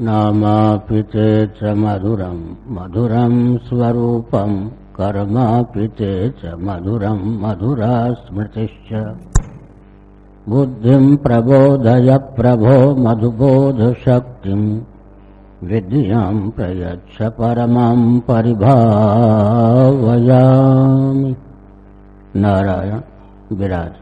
नामापि ते च मधुरम् मधुरम् स्वरूपम् कर्मापि ते च मधुरम् मधुरा स्मृतिश्च। बुद्धिम् प्रबोधय प्रभो मधुबोधशक्तिम् विद्याम् प्रयच्छ परमाम् परिभावयामि। नारायण विराज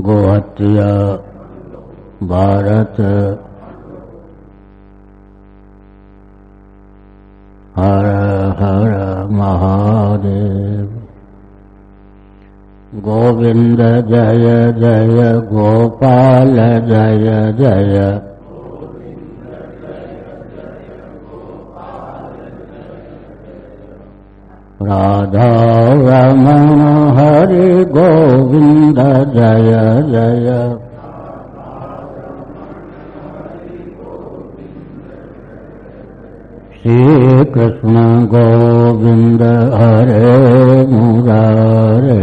गोहत्या भारत। हर हर महादेव। गोविंद जय जय गोपाल जय जय राधा रमण हरि गोविंद जय जय। श्री कृष्ण गोविंद हरे मुरारे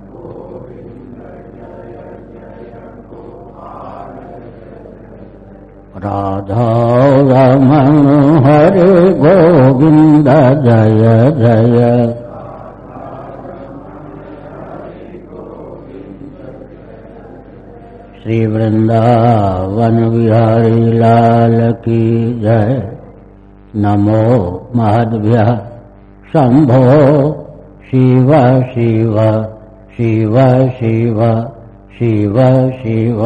राधा रमण हरे गोविंद जय जय। श्री वृंदावन बिहारी लाल की जय। नमो महद्भ्य शंभो शिव शिव शिव शिव शिव शिव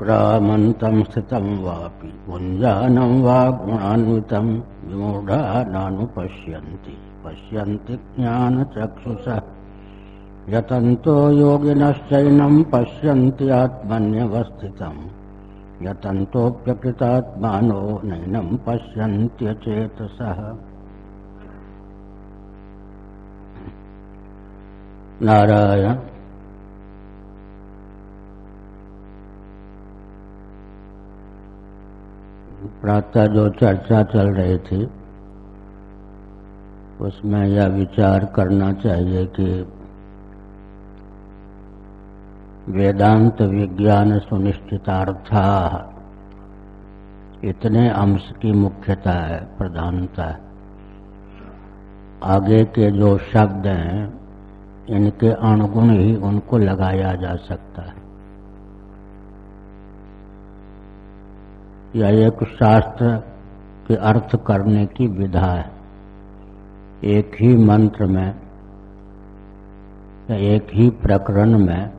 उत्क्रामन्तं स्थितं वापि पुञ्जानं वा गुणान्वितं विमूढा नानुपश्यन्ति पश्यन्ति ज्ञानचक्षुषः। यतन्तो योगिनश्चैनं पश्यन्ति आत्मन्यवस्थितम् यतन्तोऽप्यकृतात्मानो नैनं पश्यन्त्यचेतसः नारायण प्रातः जो चर्चा चल रही थी, उसमें यह विचार करना चाहिए कि वेदांत विज्ञान सुनिश्चितार्था इतने अंश की मुख्यता है, प्रधानता है। आगे के जो शब्द हैं, इनके अणुगुण ही उनको लगाया जा सकता है। यह एक शास्त्र के अर्थ करने की विधा है। एक ही मंत्र में या एक ही प्रकरण में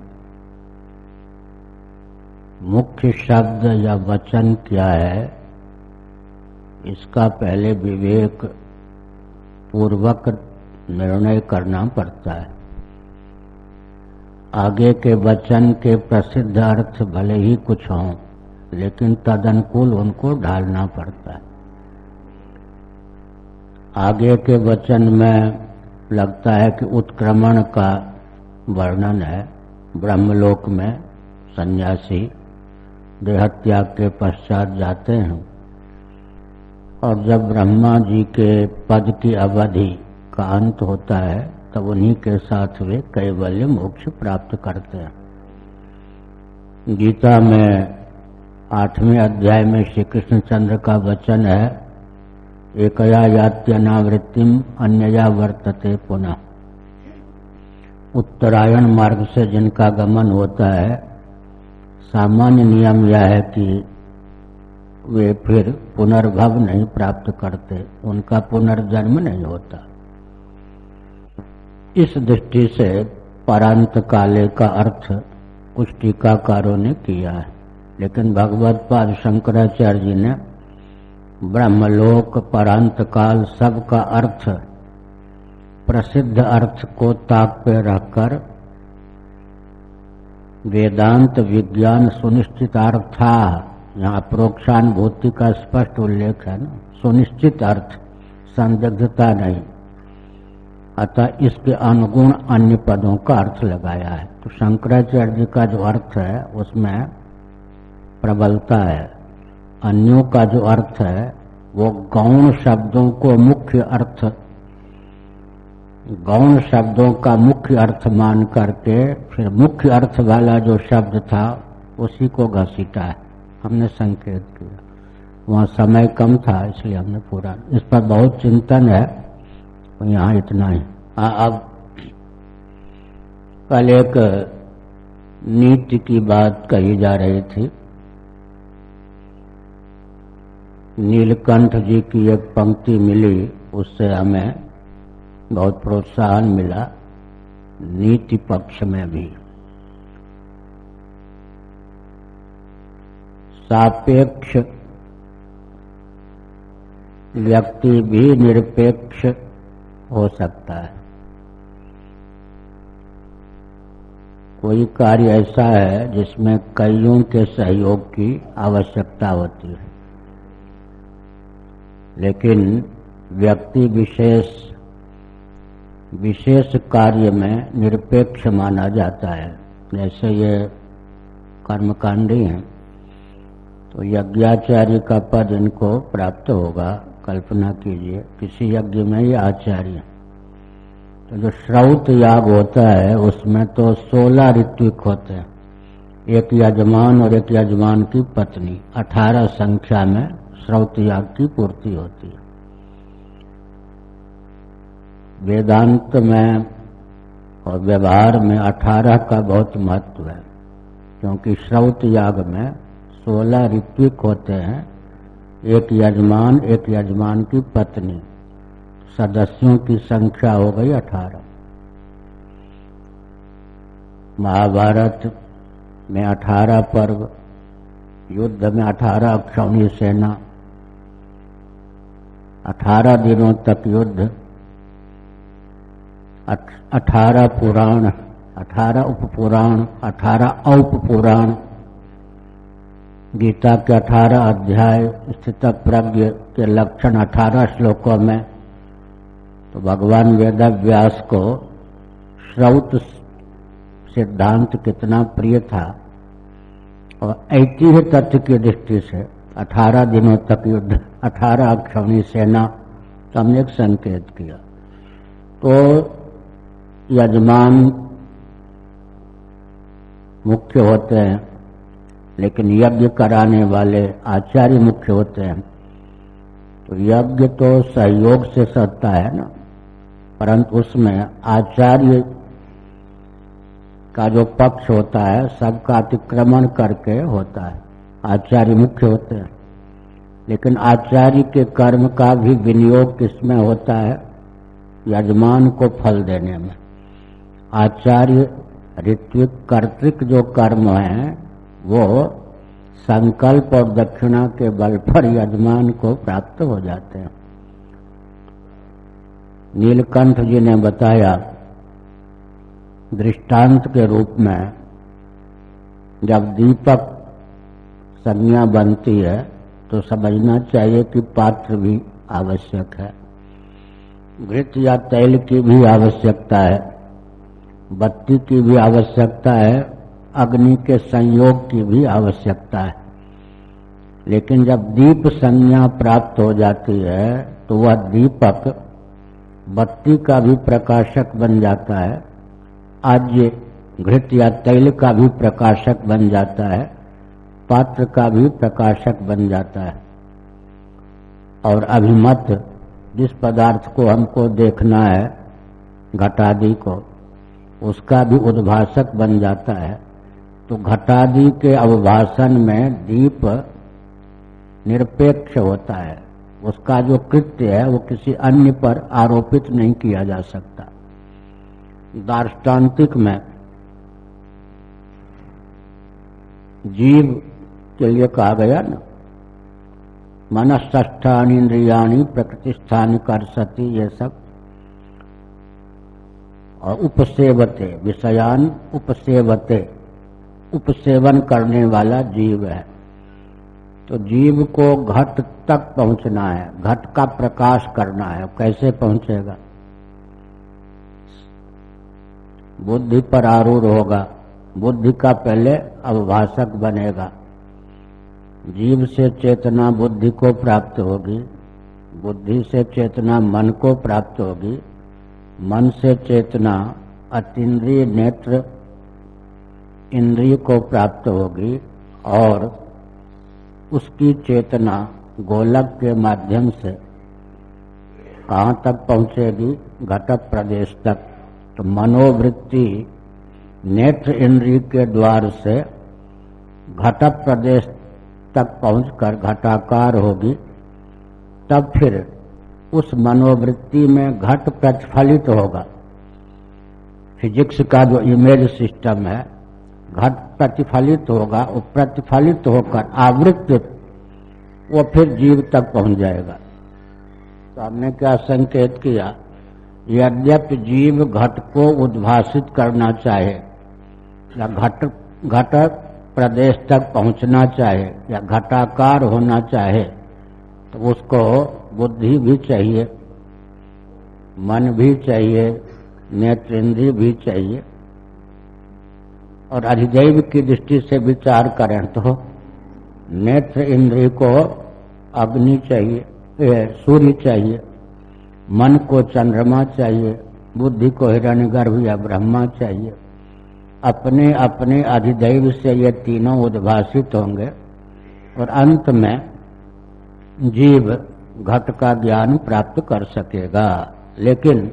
मुख्य शब्द या वचन क्या है, इसका पहले विवेक पूर्वक निर्णय करना पड़ता है। आगे के वचन के प्रसिद्ध अर्थ भले ही कुछ हों लेकिन तदनुकूल उनको ढालना पड़ता है। आगे के वचन में लगता है कि उत्क्रमण का वर्णन है। ब्रह्मलोक में सन्यासी देहत्याग के पश्चात जाते हैं और जब ब्रह्मा जी के पद की अवधि का अंत होता है, तब उन्हीं के साथ वे कैवल्य मोक्ष प्राप्त करते हैं। गीता में आठवें अध्याय में श्री कृष्णचंद्र का वचन है एकया यात्यनावृत्तिम अन्यया वर्तते पुनः। उत्तरायण मार्ग से जिनका गमन होता है, सामान्य नियम यह है कि वे फिर पुनर्भव नहीं प्राप्त करते, उनका पुनर्जन्म नहीं होता। इस दृष्टि से परांत काले का अर्थ कुछ टीकाकारों ने किया है। लेकिन भगवत पाद शंकराचार्य जी ने ब्रह्मलोक परांत काल सब का अर्थ, प्रसिद्ध अर्थ को ताक पे रखकर वेदांत विज्ञान सुनिश्चितार्था यहाँ प्रोक्षानुभूति का स्पष्ट उल्लेख है ना? सुनिश्चित अर्थ, संदिग्धता नहीं। अतः इसके अनुगुण अन्य पदों का अर्थ लगाया है। तो शंकराचार्य जी का जो अर्थ है, उसमें प्रबलता है। अन्यों का जो अर्थ है वो गौण शब्दों को मुख्य अर्थ। गौण शब्दों का मुख्य अर्थ मान करके फिर मुख्य अर्थ वाला जो शब्द था उसी को घसीटा है। हमने संकेत किया। वहाँ समय कम था इसलिए हमने पूरा इस पर बहुत चिंतन है। यहाँ इतना ही। आ, अब कल एक नीति की बात कही जा रही थी। नीलकंठ जी की एक पंक्ति मिली, उससे हमें बहुत प्रोत्साहन मिला, नीति पक्ष में भी। सापेक्ष व्यक्ति भी निरपेक्ष हो सकता है। कोई कार्य ऐसा है जिसमें कईयों के सहयोग की आवश्यकता होती है। लेकिन व्यक्ति विशेष विशेष कार्य में निरपेक्ष माना जाता है। जैसे ये कर्मकांडी हैं। तो यज्ञाचार्य का पद इनको प्राप्त होगा। कल्पना कीजिए, किसी यज्ञ में ये आचार्य तो जो श्रौत याग होता है, उसमें तो सोलह ऋत्विक होते हैं। एक यजमान और एक यजमान की पत्नी, अठारह संख्या में श्रौत याग की पूर्ति होती है। वेदांत में और व्यवहार में अठारह का बहुत महत्व है, क्योंकि श्रौत याग में सोलह ऋत्विक होते हैं, एक यजमान एक यजमान की पत्नी, सदस्यों की संख्या हो गई अठारह। महाभारत में अठारह पर्व, युद्ध में अठारह अक्षौणी सेना अठारह दिनों तक युद्ध अठारह पुराण, अठारह उपपुराण, अठारह औप पुराण गीता के अठारह अध्याय स्थित प्रज्ञ के लक्षण अठारह श्लोकों में तो भगवान वेद व्यास को श्रौत सिद्धांत कितना प्रिय था, और ऐतिह्य तथ्य की दृष्टि से अठारह दिनों तक युद्ध अठारह अक्षौणी सेना का संकेत किया। तो यजमान मुख्य होते हैं, लेकिन यज्ञ कराने वाले आचार्य मुख्य होते हैं। तो यज्ञ तो सहयोग से सत्ता है ना, परंतु उसमें आचार्य का जो पक्ष होता है, सबका अतिक्रमण करके होता है। आचार्य मुख्य होते हैं। लेकिन आचार्य के कर्म का भी विनियोग किसमें होता है? यजमान को फल देने में। आचार्य ऋत्विक कर्तिक जो कर्म है, वो संकल्प और दक्षिणा के बल पर यजमान को प्राप्त हो जाते हैं। नीलकंठ जी ने बताया, दृष्टांत के रूप में जब दीपक संज्ञा बनती है तो समझना चाहिए कि पात्र भी आवश्यक है। घृत या तैल की भी आवश्यकता है, बत्ती की भी आवश्यकता है, अग्नि के संयोग की भी आवश्यकता है। लेकिन जब दीप संज्ञा प्राप्त हो जाती है तो वह दीपक बत्ती का भी प्रकाशक बन जाता है आज घृत या तैल का भी प्रकाशक बन जाता है। पात्र का भी प्रकाशक बन जाता है। और अभिमत जिस पदार्थ को हमको देखना है, घटादि को, उसका भी उद्भाषक बन जाता है। तो घटादि के अवभाषण में दीप निरपेक्ष होता है। उसका जो कृत्य है, वो किसी अन्य पर आरोपित नहीं किया जा सकता। दार्ष्टान्तिक में जीव के लिए कहा गया ना। मनस्थानी इंद्रियाणी प्रकृति स्थान कर सती ये सब। और उपसेवते, विषयान उपसेवते। उपसेवन करने वाला जीव है। तो जीव को घट तक पहुँचना है, घट का प्रकाश करना है कैसे पहुंचेगा? बुद्धि पर आरूढ़ होगा, बुद्धि का पहले अवभाषक बनेगा। जीव से चेतना बुद्धि को प्राप्त होगी। बुद्धि से चेतना मन को प्राप्त होगी। मन से चेतना अतीन्द्रिय नेत्र इंद्रिय को प्राप्त होगी और उसकी चेतना गोलक के माध्यम से कहाँ तक पहुंचेगी? घटक प्रदेश तक। तो मनोवृत्ति नेत्र इंद्रिय के द्वार से घटक प्रदेश तक पहुंचकर घटाकार होगी, तब फिर उस मनोवृत्ति में घट प्रतिफलित होगा। फिजिक्स का जो इमेज सिस्टम है, घट प्रतिफलित होगा, वो प्रतिफलित होकर आवृत्त, वो फिर जीव तक पहुँच जाएगा। तो हमने क्या संकेत किया? यद्यपि जीव घट को उद्भाषित करना चाहे, या घट घट प्रदेश तक पहुँचना चाहे या घटाकार होना चाहे तो उसको बुद्धि भी चाहिए, मन भी चाहिए, नेत्रेंद्रिय भी चाहिए। और अधिदैव की दृष्टि से विचार करें तो नेत्र इंद्रिय को अग्नि चाहिए सूर्य चाहिए, मन को चंद्रमा चाहिए, बुद्धि को हिरण्यगर्भ या ब्रह्मा चाहिए। अपने अपने अधिदैव से ये तीनों उद्भाषित होंगे और अंत में जीव घट का ज्ञान प्राप्त कर सकेगा। लेकिन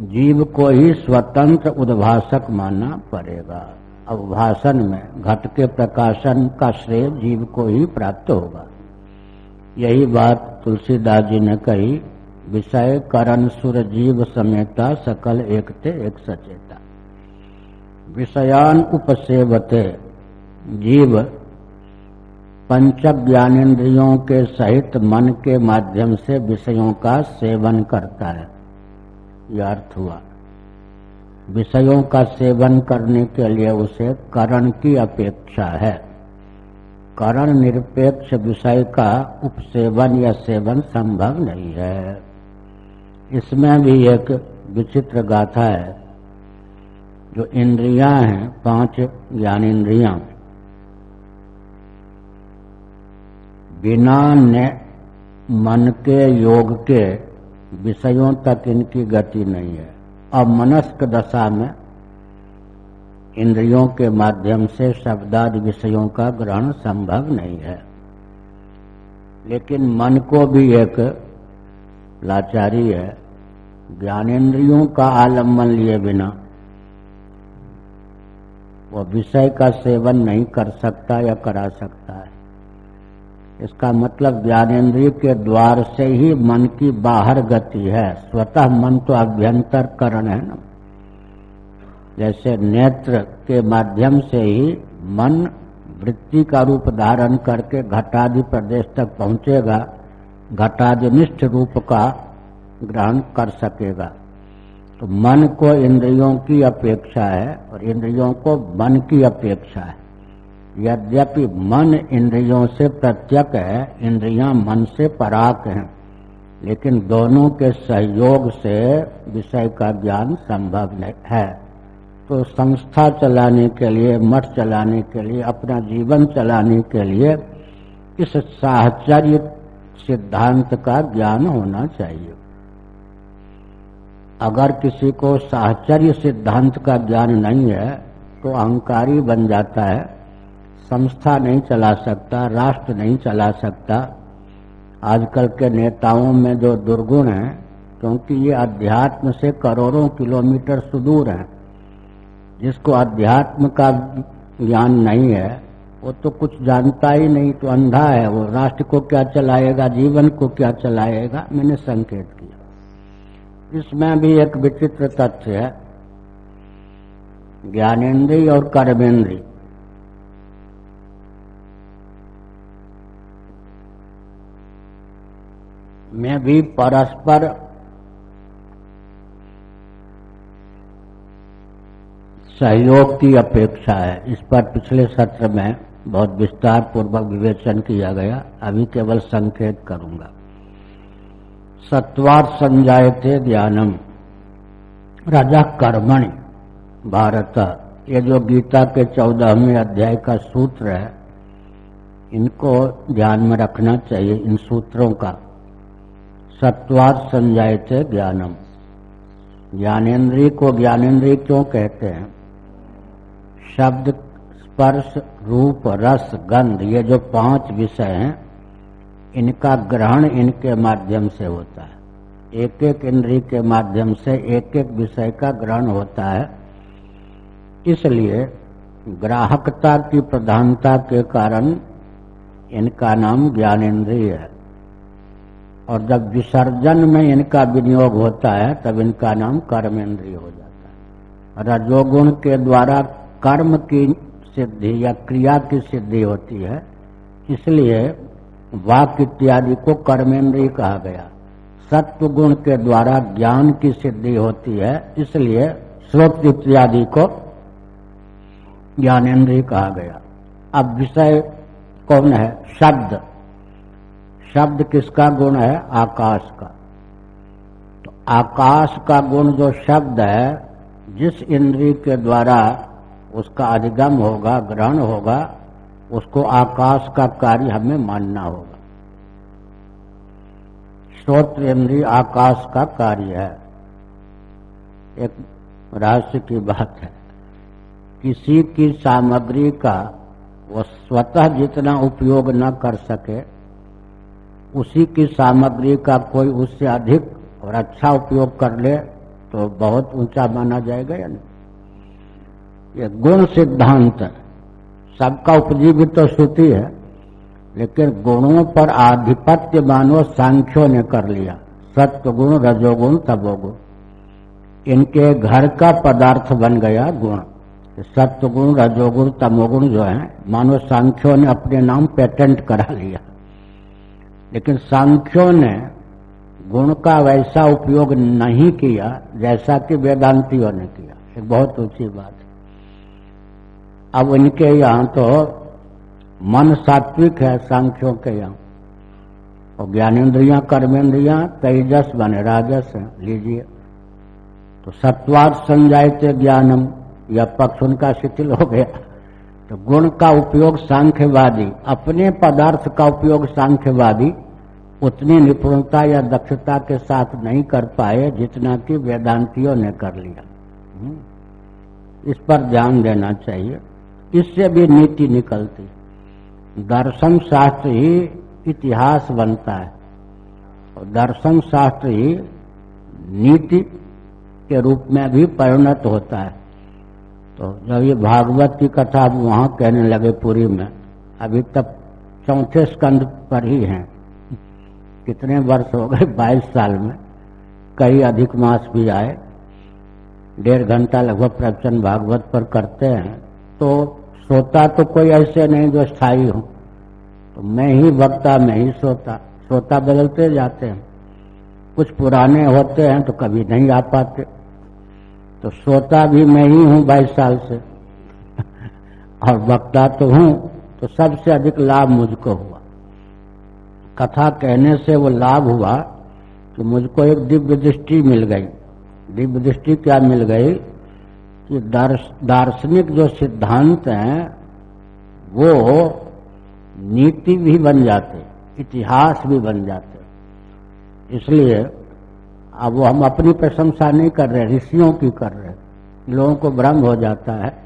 जीव को ही स्वतंत्र उद्भाषक मानना पड़ेगा। अब भाषण में घट के प्रकाशन का श्रेय जीव को ही प्राप्त होगा। यही बात तुलसीदास जी ने कही, विषय करण सुर जीव समेता सकल एकते एक सचेता। विषयान उपसेवते। जीव पंच ज्ञानेन्द्रियों के सहित मन के माध्यम से विषयों का सेवन करता है। यह अर्थ हुआ। विषयों का सेवन करने के लिए उसे करण की अपेक्षा है। करण निरपेक्ष विषय का उपसेवन या सेवन संभव नहीं है। इसमें भी एक विचित्र गाथा है। जो इंद्रियाँ हैं, पाँच ज्ञानेन्द्रियाँ बिना ने मन के, योग के विषयों तक इनकी गति नहीं है। अब मनस्क दशा में इंद्रियों के माध्यम से शब्दादि विषयों का ग्रहण संभव नहीं है। लेकिन मन को भी एक लाचारी है। ज्ञानेन्द्रियों का आलंबन लिए बिना वह विषय का सेवन नहीं कर सकता या करा सकता है। इसका मतलब ज्ञानेन्द्रिय के द्वार से ही मन की बाहर गति है। स्वतः मन तो अभ्यंतर करण है ना। जैसे नेत्र के माध्यम से ही मन वृत्ति का रूप धारण करके घटादि प्रदेश तक पहुंचेगा, घटादिनिष्ठ रूप का ग्रहण कर सकेगा। तो मन को इंद्रियों की अपेक्षा है और इंद्रियों को मन की अपेक्षा है। यद्यपि मन इंद्रियों से प्रत्यक है, इंद्रियाँ मन से पराक हैं, लेकिन दोनों के सहयोग से विषय का ज्ञान संभव है। तो संस्था चलाने के लिए, मठ चलाने के लिए, अपना जीवन चलाने के लिए इस साहचर्य सिद्धांत का ज्ञान होना चाहिए। अगर किसी को साहचर्य सिद्धांत का ज्ञान नहीं है तो अहंकारी बन जाता है। संस्था नहीं चला सकता, राष्ट्र नहीं चला सकता। आजकल के नेताओं में जो दुर्गुण है, क्योंकि ये अध्यात्म से करोड़ों किलोमीटर सुदूर है। जिसको अध्यात्म का ज्ञान नहीं है, वो तो कुछ जानता ही नहीं तो अंधा है वो। राष्ट्र को क्या चलाएगा, जीवन को क्या चलाएगा, मैंने संकेत किया। इसमें भी एक विचित्र तथ्य है। ज्ञानेन्द्रीय और कर्मेंद्रीय में भी परस्पर सहयोग की अपेक्षा है। इस पर पिछले सत्र में बहुत विस्तार पूर्वक विवेचन किया गया। अभी केवल संकेत करूँगा। सत्वार संजायते ज्ञानम राजा कर्मणि, भारत। ये जो गीता के चौदहवें अध्याय का सूत्र है, इनको ध्यान में रखना चाहिए, इन सूत्रों का। सत्वाद संजायते ज्ञानम ज्ञानेन्द्रीय को ज्ञानेन्द्रीय क्यों कहते हैं? शब्द, स्पर्श, रूप, रस, गंध, ये जो पाँच विषय हैं, इनका ग्रहण इनके माध्यम से होता है। एक एक इंद्रिय के माध्यम से एक एक विषय का ग्रहण होता है। इसलिए ग्राहकता की प्रधानता के कारण इनका नाम ज्ञानेन्द्रिय है। और जब विसर्जन में इनका विनियोग होता है, तब इनका नाम कर्मेंद्रिय हो जाता है। रजोगुण के द्वारा कर्म की सिद्धि या क्रिया की सिद्धि होती है, इसलिए वाक इत्यादि को कर्मेंद्रिय कहा गया। सत्व गुण के द्वारा ज्ञान की सिद्धि होती है, इसलिए श्रोत इत्यादि को ज्ञानेन्द्रिय कहा गया। अब विषय कौन है? शब्द। शब्द किसका गुण है? आकाश का। तो आकाश का गुण जो शब्द है, जिस इंद्रिय के द्वारा उसका अधिगम होगा, ग्रहण होगा, उसको आकाश का कार्य हमें मानना होगा। श्रोत्र इंद्रिय आकाश का कार्य है। एक रहस्य की बात है। किसी की सामग्री का वो स्वतः जितना उपयोग न कर सके, उसी की सामग्री का कोई उससे अधिक और अच्छा उपयोग कर ले तो बहुत ऊँचा माना जाएगा या नहीं? ये गुण सिद्धांत सबका उपजीवी तो श्रुति है। लेकिन गुणों पर आधिपत्य मानो सांख्यों ने कर लिया। सत्य गुण रजोगुण तबोगुण इनके घर का पदार्थ बन गया गुण। सत्य गुण रजोगुण, तमोगुण जो है, मानो सांख्यों ने अपने नाम पेटेंट करा लिया। लेकिन सांख्यों ने गुण का वैसा उपयोग नहीं किया जैसा कि वेदांतियों ने किया। एक बहुत ऊँची बात। अब इनके यहाँ तो मन सात्विक है, सांख्यों के यहाँ। और ज्ञानेन्द्रिया कर्मेंद्रिया तेजस बने, राजस है, लीजिए। तो सत्वाद संजायते ज्ञानम यह पक्ष उनका शिथिल हो गया। तो गुण का उपयोग सांख्यवादी, अपने पदार्थ का उपयोग सांख्यवादी, उतनी निपुणता या दक्षता के साथ नहीं कर पाए, जितना कि वेदांतियों ने कर लिया। हम्म। इस पर ध्यान देना चाहिए। इससे भी नीति निकलती। दर्शन शास्त्र ही इतिहास बनता है। और दर्शन शास्त्र ही नीति के रूप में भी परिणत होता है। तो जब ये भागवत की कथा अब वहाँ कहने लगे पूरी में, अभी तक चौथे स्कंद पर ही हैं। कितने वर्ष हो गए, बाईस साल में, कई अधिक मास भी आए। डेढ़ घंटा लगभग प्रवचन भागवत पर करते हैं। तो सोता तो कोई ऐसे नहीं जो स्थायी हो। तो मैं ही वक्ता, मैं ही सोता। सोता बदलते जाते हैं। कुछ पुराने होते हैं तो कभी नहीं आ पाते। तो सोता भी मैं ही हूँ बाईस साल से। और वक्ता तो हूँ तो सबसे अधिक लाभ मुझको हुआ। कथा कहने से वो लाभ हुआ कि मुझको एक दिव्य दृष्टि मिल गई। दिव्य दृष्टि क्या मिल गई? कि दार्शनिक जो सिद्धांत हैं, वो नीति भी बन जाते, इतिहास भी बन जाते। इसलिए अब वो हम अपनी प्रशंसा नहीं कर रहे, ऋषियों की कर रहे। लोगों को भ्रम हो जाता है।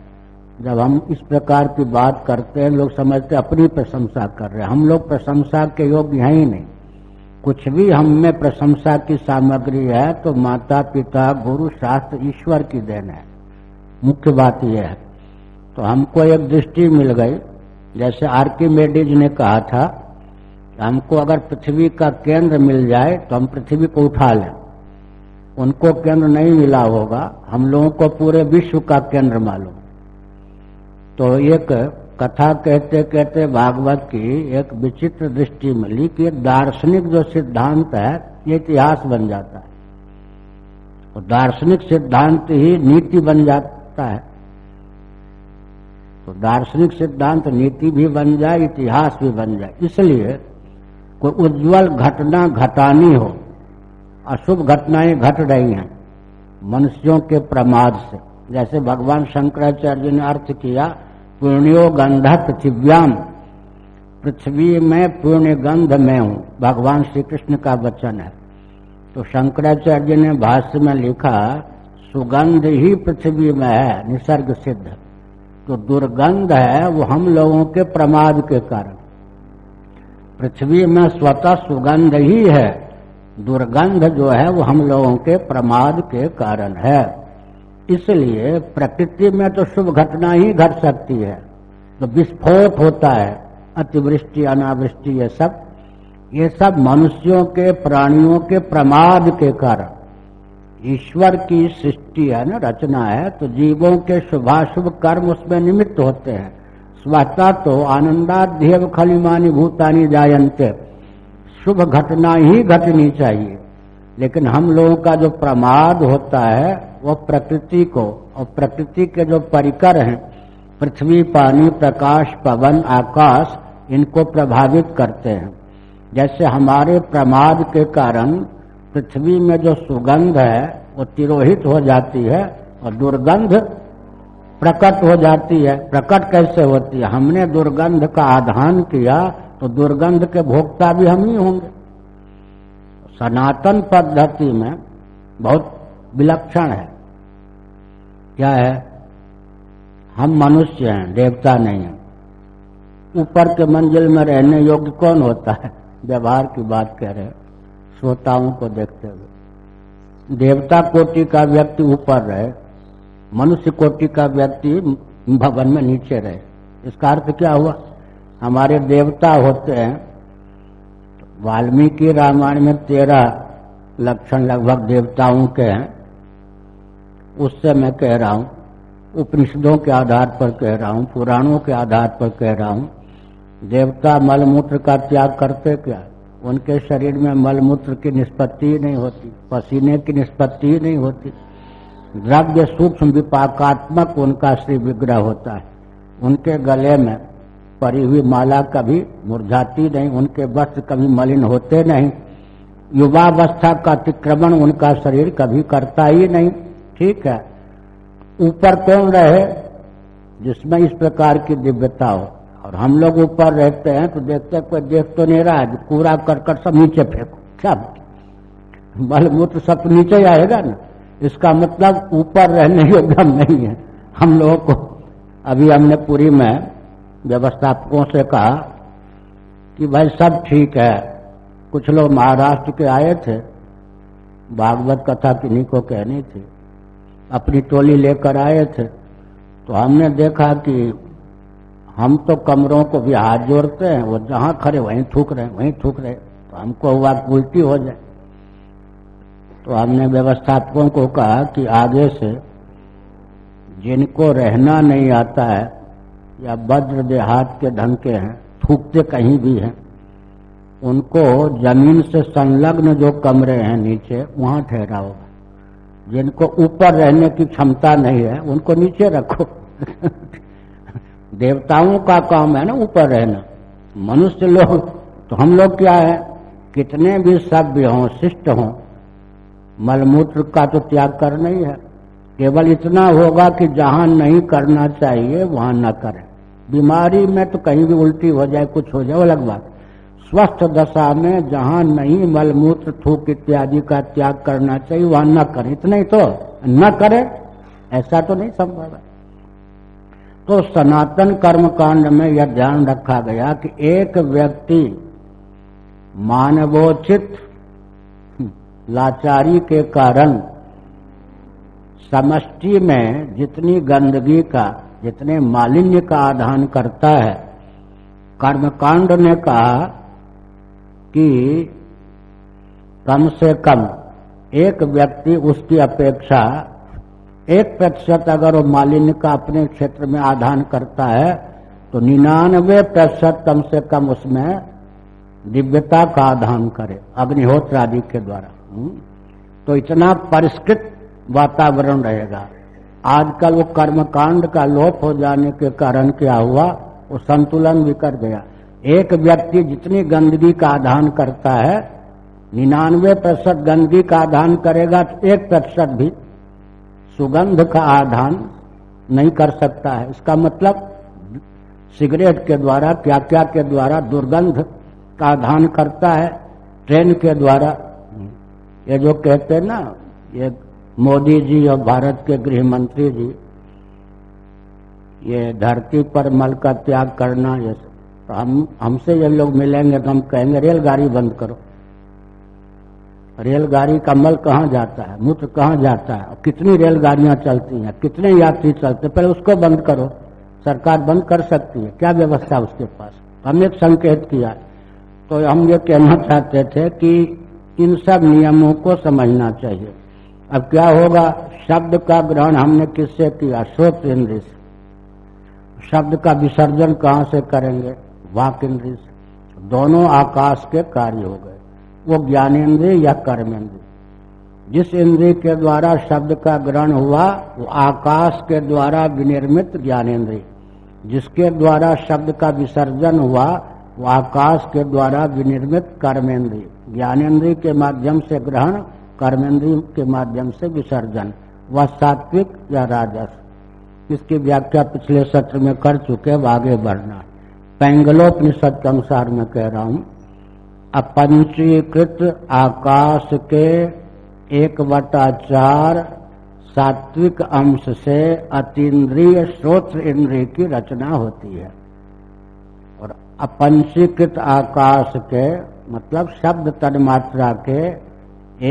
जब हम इस प्रकार की बात करते हैं, लोग समझते अपनी प्रशंसा कर रहे हैं। हम लोग प्रशंसा के योग्य हैं ही नहीं। कुछ भी हम में प्रशंसा की सामग्री है तो माता पिता गुरु, शास्त्र, ईश्वर की देन है। मुख्य बात यह है। तो हमको एक दृष्टि मिल गई। जैसे आर्किमेडिज ने कहा था, हमको अगर पृथ्वी का केंद्र मिल जाए तो हम पृथ्वी को उठा लें। उनको केंद्र नहीं मिला होगा। हम लोगों को पूरे विश्व का केंद्र मालूम। तो एक कथा कहते कहते भागवत की एक विचित्र दृष्टि मिली कि एक दार्शनिक जो सिद्धांत है, ये इतिहास बन जाता है। तो दार्शनिक सिद्धांत ही नीति बन जाता है। तो दार्शनिक सिद्धांत नीति भी बन जाए, इतिहास भी बन जाए। इसलिए कोई उज्जवल घटना घटानी हो, अशुभ घटनाएँ घट रही हैं मनुष्यों के प्रमाद से। जैसे भगवान शंकराचार्य ने अर्थ किया, पुण्यो गंध पृथिव्याम पृथ्वी में पुण्य गंध में हूँ। भगवान श्री कृष्ण का वचन है। तो शंकराचार्य ने भाष्य में लिखा सुगंध ही पृथ्वी में है, निसर्ग सिद्ध। तो दुर्गंध है वो हम लोगों के प्रमाद के कारण। पृथ्वी में स्वतः सुगंध ही है। दुर्गंध जो है वो हम लोगों के प्रमाद के कारण है। इसलिए प्रकृति में तो शुभ घटना ही घट सकती है। तो विस्फोट होता है, अतिवृष्टि, अनावृष्टि, ये सब। ये सब मनुष्यों के, प्राणियों के प्रमाद के कारण। ईश्वर की सृष्टि है ना, रचना है तो जीवों के शुभाशुभ कर्म उसमें निमित्त होते हैं। स्वता तो आनंदाध्यव खलिमानी भूतानी जायंते शुभ घटना ही घटनी चाहिए। लेकिन हम लोगों का जो प्रमाद होता है, वो प्रकृति को, और प्रकृति के जो परिकर हैं, पृथ्वी, पानी, प्रकाश, पवन, आकाश, इनको प्रभावित करते हैं। जैसे हमारे प्रमाद के कारण पृथ्वी में जो सुगंध है, वो तिरोहित हो जाती है और दुर्गंध प्रकट हो जाती है। प्रकट कैसे होती है? हमने दुर्गंध का आधान किया तो दुर्गंध के भोक्ता भी हम ही होंगे। सनातन पद्धति में बहुत विलक्षण है। क्या है? हम मनुष्य हैं, देवता नहीं है। ऊपर के मंजिल में रहने योग्य कौन होता है? व्यवहार की बात कह रहे श्रोताओं को देखते हुए। देवता कोटि का व्यक्ति ऊपर रहे, मनुष्य कोटि का व्यक्ति भवन में नीचे रहे। इसका अर्थ क्या हुआ? हमारे देवता होते हैं, वाल्मीकि रामायण में तेरह लक्षण लगभग देवताओं के हैं। उससे मैं कह रहा हूँ, उपनिषदों के आधार पर कह रहा हूँ, पुराणों के आधार पर कह रहा हूँ, देवता मलमूत्र का त्याग करते क्या? उनके शरीर में मलमूत्र की निष्पत्ति नहीं होती, पसीने की निष्पत्ति ही नहीं होती। द्रव्य सूक्ष्म विपाकात्मक उनका श्री विग्रह होता है। उनके गले में परी हुई माला कभी मुरझाती नहीं, उनके वस्त्र कभी मलिन होते नहीं। युवावस्था का अतिक्रमण उनका शरीर कभी करता ही नहीं। ठीक है, ऊपर कौन रहे जिसमें इस प्रकार की दिव्यता हो? और हम लोग ऊपर रहते हैं तो देखते कोई देख तो नहीं रहा है, कूड़ा करकट सब नीचे फेंको। क्या बलमूत्र सब नीचे आएगा ना। इसका मतलब ऊपर रहने योग्य नहीं है। हम लोगों को अभी हमने पूरी में व्यवस्थापकों से कहा कि भाई सब ठीक है। कुछ लोग महाराष्ट्र के आए थे, भागवत कथा किन्हीं को कहनी थी। अपनी टोली लेकर आए थे। तो हमने देखा कि हम तो कमरों को भी हाथ जोड़ते हैं, वो जहाँ खड़े वहीं थूक रहे, वहीं थूक रहे। तो हमको हुआ उल्टी हो जाए। तो हमने व्यवस्थापकों को कहा कि आगे से जिनको रहना नहीं आता है, या वज्र देहात के ढंग के हैं, थूकते कहीं भी हैं, उनको ज़मीन से संलग्न जो कमरे हैं नीचे, वहाँ ठहराओ। जिनको ऊपर रहने की क्षमता नहीं है, उनको नीचे रखो। देवताओं का काम है ना ऊपर रहना। मनुष्य लोग तो हम लोग क्या है? कितने भी सभ्य हों, शिष्ट हों, मलमूत्र का तो त्याग करना ही है। केवल इतना होगा कि जहाँ नहीं करना चाहिए, वहाँ न करें। बीमारी में तो कहीं भी उल्टी हो जाए, कुछ हो जाए, अलग बात। स्वस्थ दशा में जहाँ नहीं मलमूत्र, थूक इत्यादि का त्याग करना चाहिए, वहाँ न करें। इतना ही तो। न करे, ऐसा तो नहीं संभव है। तो सनातन कर्म कांड में यह ध्यान रखा गया कि एक व्यक्ति मानवोचित लाचारी के कारण समष्टि में जितनी गंदगी का, जितने मालिन्य का आधान करता है, कर्मकांड ने कहा कि कम से कम एक व्यक्ति उसकी अपेक्षा एक प्रतिशत अगर वो मालिन्य का अपने क्षेत्र में आधान करता है तो निन्यानवे प्रतिशत कम से कम उसमें दिव्यता का आधान करे अग्निहोत्र आदि के द्वारा। हम्म। तो इतना परिष्कृत वातावरण रहेगा। आजकल वो कर्मकांड का लोप हो जाने के कारण क्या हुआ? वो संतुलन भी कर गया। एक व्यक्ति जितनी गंदगी का आधान करता है, निन्यानवे प्रतिशत गंदगी का आधान करेगा तो एक प्रतिशत भी सुगंध का आधान नहीं कर सकता है। इसका मतलब सिगरेट के द्वारा क्या क्या के द्वारा, दुर्गंध का आधान करता है। ट्रेन के द्वारा, ये जो कहते हैं ना, ये मोदी जी और भारत के गृह मंत्री जी, ये धरती पर मल का त्याग करना, ये हम, हमसे ये लोग मिलेंगे तो हम कहेंगे, रेलगाड़ी बंद करो। रेलगाड़ी का मल कहाँ जाता है? मूत्र कहाँ जाता है? कितनी रेलगाड़ियाँ चलती हैं? कितने यात्री चलते पहले उसको बंद करो। सरकार बंद कर सकती है। क्या व्यवस्था उसके पास? हमने एक संकेत किया। तो हम ये कहना चाहते थे कि इन सब नियमों को समझना चाहिए। अब क्या होगा? शब्द का ग्रहण हमने किससे किया? श्रोत इंद्रिय से। शब्द का विसर्जन कहाँ से करेंगे? वाक इंद्रिय से। दोनों आकाश के कार्य हो गए। वो ज्ञानेन्द्रिय या कर्मेंद्रिय जिस इंद्रिय के द्वारा शब्द का ग्रहण हुआ, वो आकाश के द्वारा विनिर्मित ज्ञानेन्द्रिय जिसके द्वारा शब्द का विसर्जन हुआ, वो आकाश के द्वारा विनिर्मित कर्मेंद्रिय ज्ञानेन्द्रिय के माध्यम से ग्रहण कर्मेंद्रिय के माध्यम से विसर्जन। वह सात्विक या राजस। इसकी व्याख्या पिछले सत्र में कर चुके अब आगे बढ़ना पैंगलोपनिषद के अनुसार मैं कह रहा हूँ अपंचीकृत आकाश के एक बटा चार सात्विक अंश से अतीन्द्रिय श्रोत्र इंद्रिय की रचना होती है। और अपंचीकृत आकाश के मतलब शब्द तन्मात्रा के,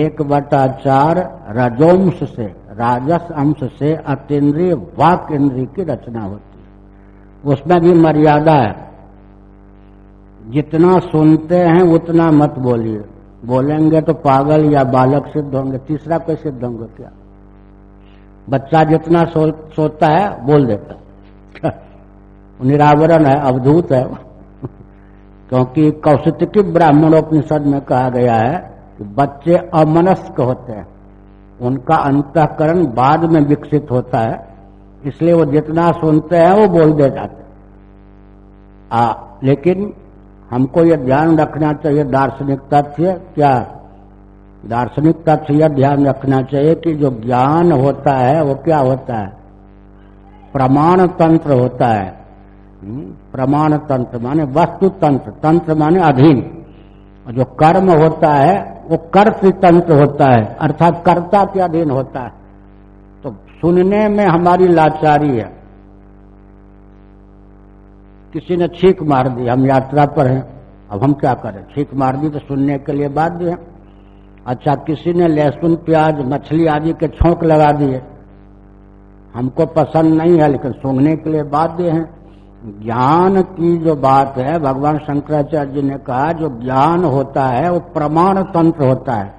एक बटा चार रजोंश से, राजस अंश से अतीन्द्रिय वाक इंद्रिय की रचना होती है। उसमें भी मर्यादा है। जितना सुनते हैं उतना मत बोलिए। बोलेंगे तो पागल या बालक सिद्ध होंगे तीसरा कोई सिद्ध होंगे क्या? बच्चा जितना सो, सोता है बोल देता है। निरावरण है अवधूत है। क्योंकि कौशिकी ब्राह्मणोपनिषद में कहा गया है कि बच्चे अमनस्क होते हैं। उनका अंतकरण बाद में विकसित होता है। इसलिए वो जितना सुनते हैं वो बोल दे जाते आ, लेकिन हमको ये ध्यान रखना चाहिए दार्शनिक तथ्य क्या? दार्शनिक तथ्य यह ध्यान रखना चाहिए कि जो ज्ञान होता है वो क्या होता है? प्रमाण तंत्र होता है। हम्म, प्रमाण तंत्र माने वस्तु तंत्र तंत्र माने अधीन। जो कर्म होता है वो कर्त तंत्र होता है अर्थात कर्ता के अधीन होता है। तो सुनने में हमारी लाचारी है। किसी ने छीक मार दी, हम यात्रा पर हैं। अब हम क्या करें? छीक मार दी तो सुनने के लिए बाध्य है। अच्छा किसी ने लहसुन, प्याज, मछली आदि के छोंक लगा दिए। हमको पसंद नहीं है, लेकिन सुनने के लिए बाध्य हैं। ज्ञान की जो बात है, भगवान शंकराचार्य जी ने कहा, जो ज्ञान होता है, वो प्रमाण तंत्र होता है।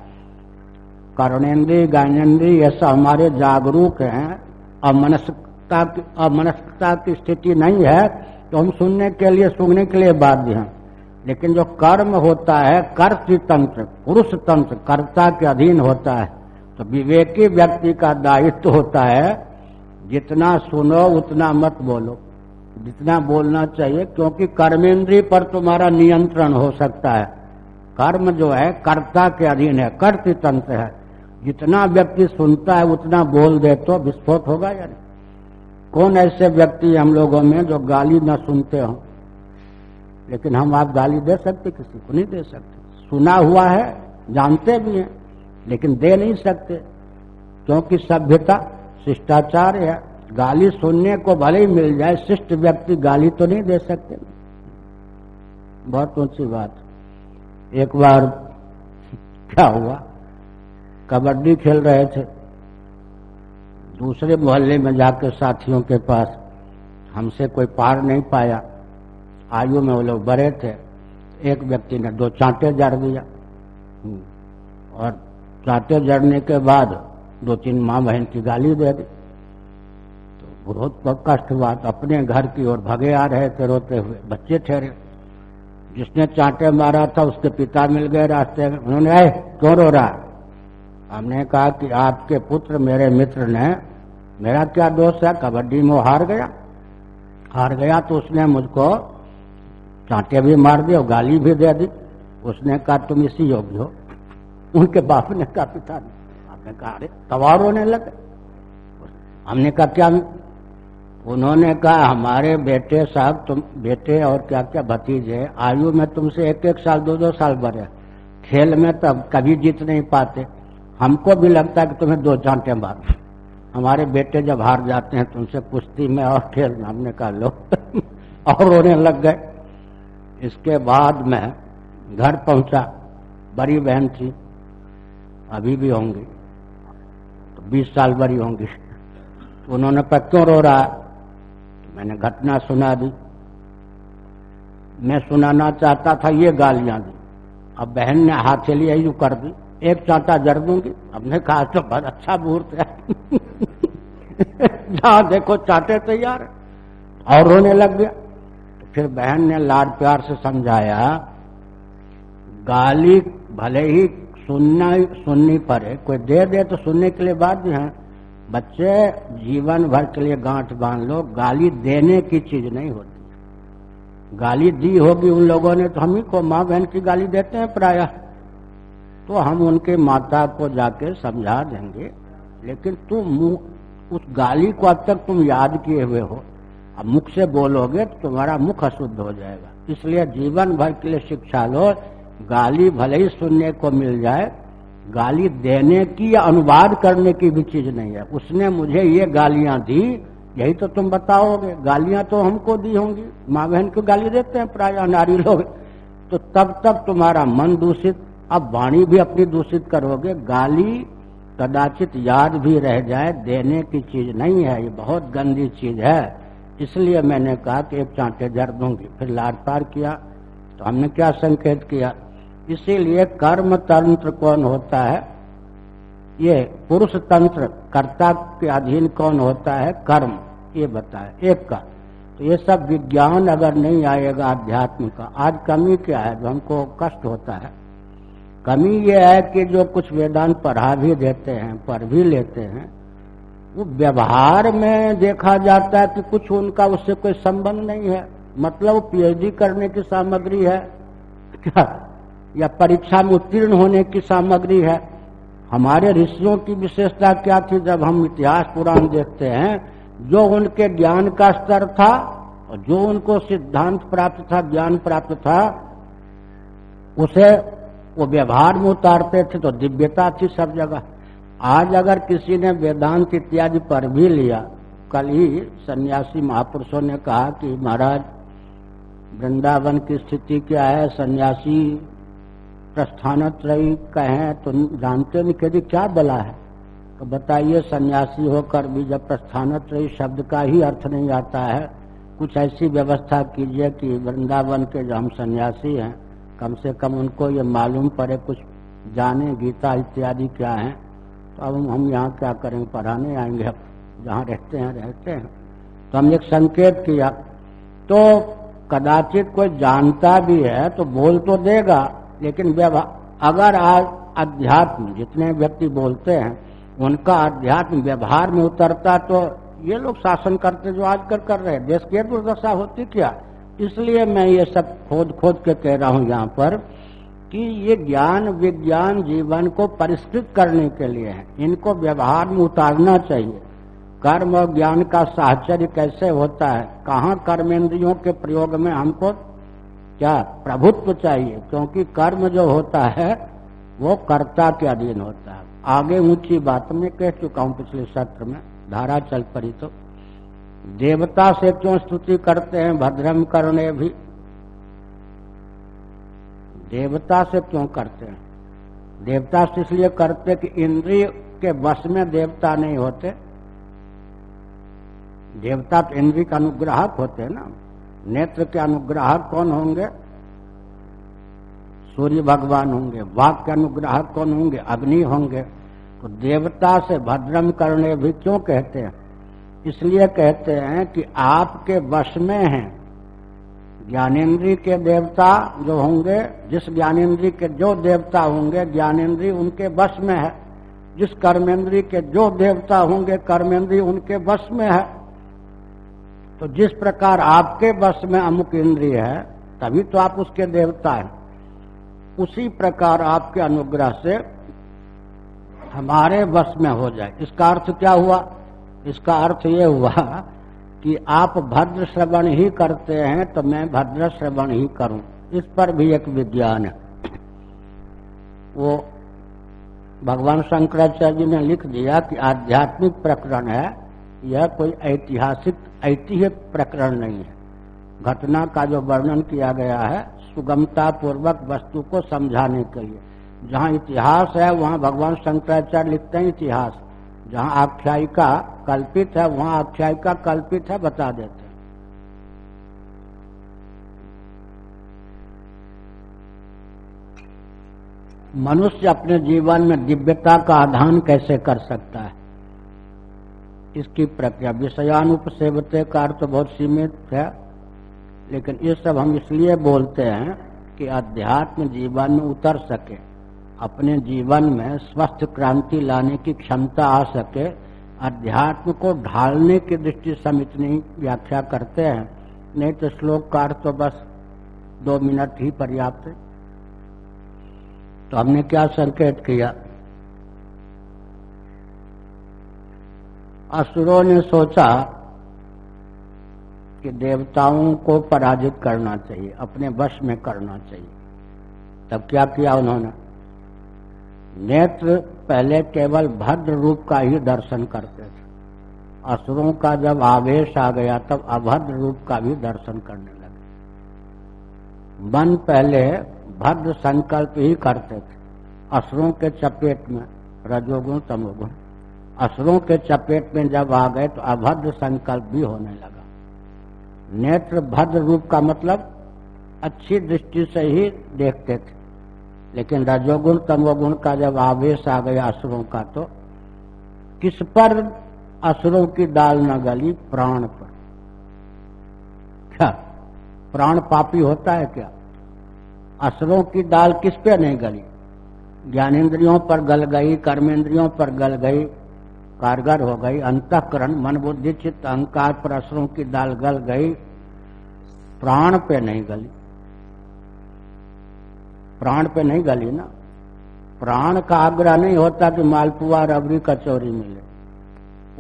कर्णेन्द्रीय ज्ञानेन्द्रीय सब हमारे जागरूक हैं। अमनस्कता की अमनस्कता की स्थिति नहीं है। तो हम सुनने के लिए सुनने के लिए बाध्य हैं। लेकिन जो कर्म होता है, कर्त तंत्र, पुरुष तंत्र, कर्ता के अधीन होता है तो विवेकी व्यक्ति का दायित्व होता है, जितना सुनो, उतना मत बोलो। जितना बोलना चाहिए, क्योंकि कर्मेंद्री पर तुम्हारा नियंत्रण हो सकता है। कर्म जो है, कर्ता के अधीन है, कर्त तंत्र है। जितना व्यक्ति सुनता है, उतना बोल दे तो विस्फोट होगा या नहीं? कौन ऐसे व्यक्ति हम लोगों में जो गाली न सुनते हो? लेकिन हम आप गाली दे सकते, किसी को नहीं दे सकते। सुना हुआ है, जानते भी हैं, लेकिन दे नहीं सकते। क्योंकि सभ्यता, शिष्टाचार है गाली सुनने को भले ही मिल जाए, शिष्ट व्यक्ति गाली तो नहीं दे सकते। बहुत ऊँची बात। एक बार क्या हुआ? कबड्डी खेल रहे थे। दूसरे मोहल्ले में जाकर साथियों के पास हमसे कोई पार नहीं पाया। आयु में वो लोग बड़े थे। एक व्यक्ति ने दो चांटे जड़ दिया। हम्म। और चांटे जड़ने के बाद दो तीन माँ बहन की गाली दे दी। तो बहुत कष्ट हुआ। तो अपने घर की ओर भगे आ रहे थे, रोते हुए। बच्चे ठहरे। जिसने चांटे मारा था, उसके पिता मिल गए रास्ते में। उन्होंने आए क्यों रो रहा हमने कहा कि आपके पुत्र मेरे मित्र ने, मेरा क्या दोष है? कबड्डी में हार गया। हार गया तो उसने मुझको चांटे भी मार दिए और गाली भी दे दी। उसने कहा, तुम इसी योग्य हो। उनके बाप ने कहा, पिता ने आपने कहा, अरे, तवार होने लगे। हमने कहा, क्या? उन्होंने कहा, हमारे बेटे साहब, तुम, बेटे और क्या क्या भतीजे, आयु में तुमसे एक एक साल दो दो साल बड़े। खेल में तब कभी जीत नहीं पाते। हमको भी लगता है कि तुम्हें दो चांटे मार हमारे बेटे जब हार जाते हैं तुमसे कुश्ती में और खेल हमने कहा, लो। और रोने लग गए। इसके बाद मैं घर पहुँचा। बड़ी बहन थी। अभी भी होंगी। तो बीस साल बड़ी होंगी। तो उन्होंने पर क्यों रो रहा तो मैंने घटना सुना दी। मैं सुनाना चाहता था, ये गालियाँ दी। अब बहन ने हाथ हाथेली यू कर दी। एक चांटा जर दूँगी। हमने कहा तो बहुत अच्छा मुहूर्त है। जहाँ देखो चाटे तैयार और रोने लग गया। फिर बहन ने लाड प्यार से समझाया, गाली भले ही सुनना, सुननी पड़े, कोई दे दे तो सुनने के लिए बाध्य है। बच्चे, जीवन भर के लिए गांठ बाँध लो, गाली देने की चीज़ नहीं होती। गाली दी होगी उन लोगों ने तो हम ही को, माँ बहन की गाली देते हैं प्राय। तो हम उनके माता को जाके समझा देंगे। लेकिन तुम मुख उस गाली को अब तक तुम याद किए हुए हो। अब मुख से बोलोगे तो तुम्हारा मुख अशुद्ध हो जाएगा। इसलिए जीवन भर के लिए शिक्षा लो, गाली भले ही सुनने को मिल जाए, गाली देने की या अनुवाद करने की भी चीज़ नहीं है। उसने मुझे ये गालियाँ दी, यही तो तुम बताओगे। गालियाँ तो हमको दी होंगी। माँ बहन को गाली देते हैं, प्राय नारी लोग। तो तब तक तुम्हारा मन दूषित अब वाणी भी अपनी दूषित करोगे, गाली, कदाचित याद भी रह जाए, देने की चीज़ नहीं है, ये बहुत गंदी चीज़ है। इसलिए मैंने कहा कि एक चांटे जर दूँगी, फिर लाड पार किया तो हमने क्या संकेत किया? इसीलिए कर्म तंत्र कौन होता है? ये पुरुष तंत्र, कर्ता के अधीन कौन होता है? कर्म, ये बताए, एक का। तो ये सब विज्ञान अगर नहीं आएगा अध्यात्म का, आज कमी क्या है? जो हमको कष्ट होता है। कमी ये है कि जो कुछ वेदांत पढ़ा भी देते हैं, पढ़ भी लेते हैं, वो व्यवहार में देखा जाता है कि कुछ उनका उससे कोई संबंध नहीं है। मतलब पीएचडी करने की सामग्री है, क्या? या परीक्षा में उत्तीर्ण होने की सामग्री है। हमारे ऋषियों की विशेषता क्या थी? जब हम इतिहास पुराण देखते हैं, जो उनके ज्ञान का स्तर था और जो उनको सिद्धांत प्राप्त था, ज्ञान प्राप्त था, उसे वो व्यवहार में उतारते थे तो दिव्यता थी सब जगह। आज अगर किसी ने वेदांत इत्यादि पढ़ भी लिया, कल ही सन्यासी महापुरुषों ने कहा कि महाराज, वृंदावन की स्थिति क्या है? सन्यासी प्रस्थान रही कहें तो जानते नहीं कि क्या बला है। तो बताइए, सन्यासी होकर भी जब प्रस्थान रही शब्द का ही अर्थ नहीं आता है, कुछ ऐसी व्यवस्था कीजिए कि वृंदावन के जो हम सन्यासी हैं कम से कम उनको ये मालूम पड़े कुछ जाने, गीता इत्यादि क्या है। तो अब हम यहाँ क्या करेंगे पढ़ाने आएँगे अब, जहाँ रहते हैं रहते हैं। तो हमने एक संकेत किया। तो कदाचित कोई जानता भी है तो बोल तो देगा, लेकिन अगर आज अध्यात्म, जितने व्यक्ति बोलते हैं, उनका अध्यात्म व्यवहार में उतरता तो ये लोग शासन करते जो आजकल कर रहे हैं। देश की दुर्दशा होती क्या? इसलिए मैं ये सब खोद खोद के कह रहा हूँ यहाँ पर कि ये ज्ञान विज्ञान जीवन को परिष्कृत करने के लिए है। इनको व्यवहार में उतारना चाहिए। कर्म और ज्ञान का साहचर्य कैसे होता है? कहाँ कर्मेंद्रियों के प्रयोग में हमको क्या प्रभुत्व चाहिए? क्योंकि कर्म जो होता है, वो कर्ता के अधीन होता है। आगे ऊँची बात में कह चुका हूँ पिछले सत्र में, धारा चल पड़ी तो। देवता से क्यों स्तुति करते हैं? भद्रम करने भी। देवता से क्यों करते हैं? देवता से इसलिए करते कि इंद्रिय के वश में देवता नहीं होते। देवता तो इंद्रिय का अनुग्राहक होते हैं ना। नेत्र के अनुग्राहक कौन होंगे? सूर्य भगवान होंगे। वाक के अनुग्राहक कौन होंगे? अग्नि होंगे। तो देवता से भद्रम करने भी क्यों कहते हैं? इसलिए कहते हैं कि आपके वश में हैं। ज्ञानेन्द्रीय के देवता जो होंगे, जिस ज्ञानेन्द्रीय के जो देवता होंगे ज्ञानेन्द्रीय उनके वश में है। जिस कर्मेंद्रीय के जो देवता होंगे कर्मेंद्रीय उनके वश में है। तो जिस प्रकार आपके वश में अमुक इंद्रिय है, तभी तो आप उसके देवता हैं। उसी प्रकार आपके अनुग्रह से हमारे वश में हो जाए। इसका अर्थ क्या हुआ? इसका अर्थ ये हुआ कि आप भद्र श्रवण ही करते हैं तो मैं भद्र श्रवण ही करूँ। इस पर भी एक विज्ञान है। वो भगवान शंकराचार्य ने लिख दिया कि आध्यात्मिक प्रकरण है, यह कोई ऐतिहासिक ऐतिह्य प्रकरण नहीं है। घटना का जो वर्णन किया गया है सुगमता पूर्वक वस्तु को समझाने के लिए। जहाँ इतिहास है, वहाँ भगवान शंकराचार्य लिखते हैं इतिहास। जहाँ आख्यायिका कल्पित है, वहाँ आख्यायिका कल्पित है, बता देते मनुष्य अपने जीवन में दिव्यता का आधान कैसे कर सकता है? इसकी प्रक्रिया विषयानुप सेवते का अर्थ बहुत सीमित है, लेकिन ये सब हम इसलिए बोलते हैं कि अध्यात्म जीवन में उतर सके। अपने जीवन में स्वस्थ क्रांति लाने की क्षमता आ सके, अध्यात्म को ढालने की दृष्टि से हम इतनी व्याख्या करते हैं। नहीं तो श्लोक का अर्थ तो बस दो मिनट ही पर्याप्त है। तो हमने क्या संकेत किया? असुरों ने सोचा कि देवताओं को पराजित करना चाहिए, अपने वश में करना चाहिए। तब क्या किया उन्होंने? नेत्र पहले केवल भद्र रूप का ही दर्शन करते थे। असुरों का जब आवेश आ गया, तब अभद्र रूप का भी दर्शन करने लगे। मन पहले भद्र संकल्प ही करते थे। असुरों के चपेट में, रजोगुण, तमोगुण। असुरों के चपेट में जब आ गए तो अभद्र संकल्प भी होने लगा। नेत्र भद्र रूप का मतलब अच्छी दृष्टि से ही देखते थे। लेकिन रजोगुण, तमोगुण का जब आवेश आ गया असुरों का तो किस पर असुरों की डाल न गली? प्राण पर। क्या? प्राण पापी होता है क्या? असुरों की डाल किस पे नहीं गली? ज्ञानेन्द्रियों पर गल गई कर्मेंद्रियों पर गल गई, कारगर हो गई, अंतकरण, मन बुद्धि, चित्त, अहंकार पर असुरों की डाल गल गई, प्राण पे नहीं गली। प्राण पे नहीं गली ना। प्राण का आग्रह नहीं होता कि मालपुआ रबड़ी कचौरी मिले।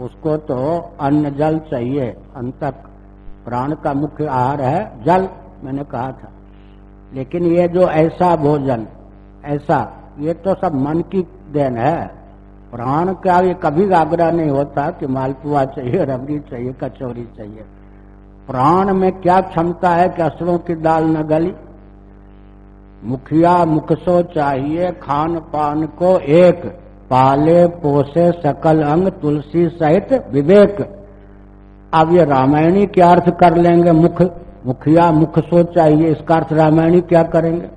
उसको तो अन्न जल चाहिए, अंतक। प्राण का मुख्य आहार है जल, मैंने कहा था। लेकिन ये जो ऐसा भोजन, ऐसा, ये तो सब मन की देन है। प्राण का ये कभी आग्रह नहीं होता कि मालपुआ चाहिए रबड़ी चाहिए, कचौरी चाहिए। प्राण में क्या क्षमता है कि असरों की दाल न गली? मुखिया मुखसो चाहिए खान पान को एक। पाले पोसे सकल अंग, तुलसी सहित विवेक। अब ये रामायणी क्या अर्थ कर लेंगे मुख? मुखिया मुख सो चाहिए, इसका अर्थ रामायणी क्या करेंगे?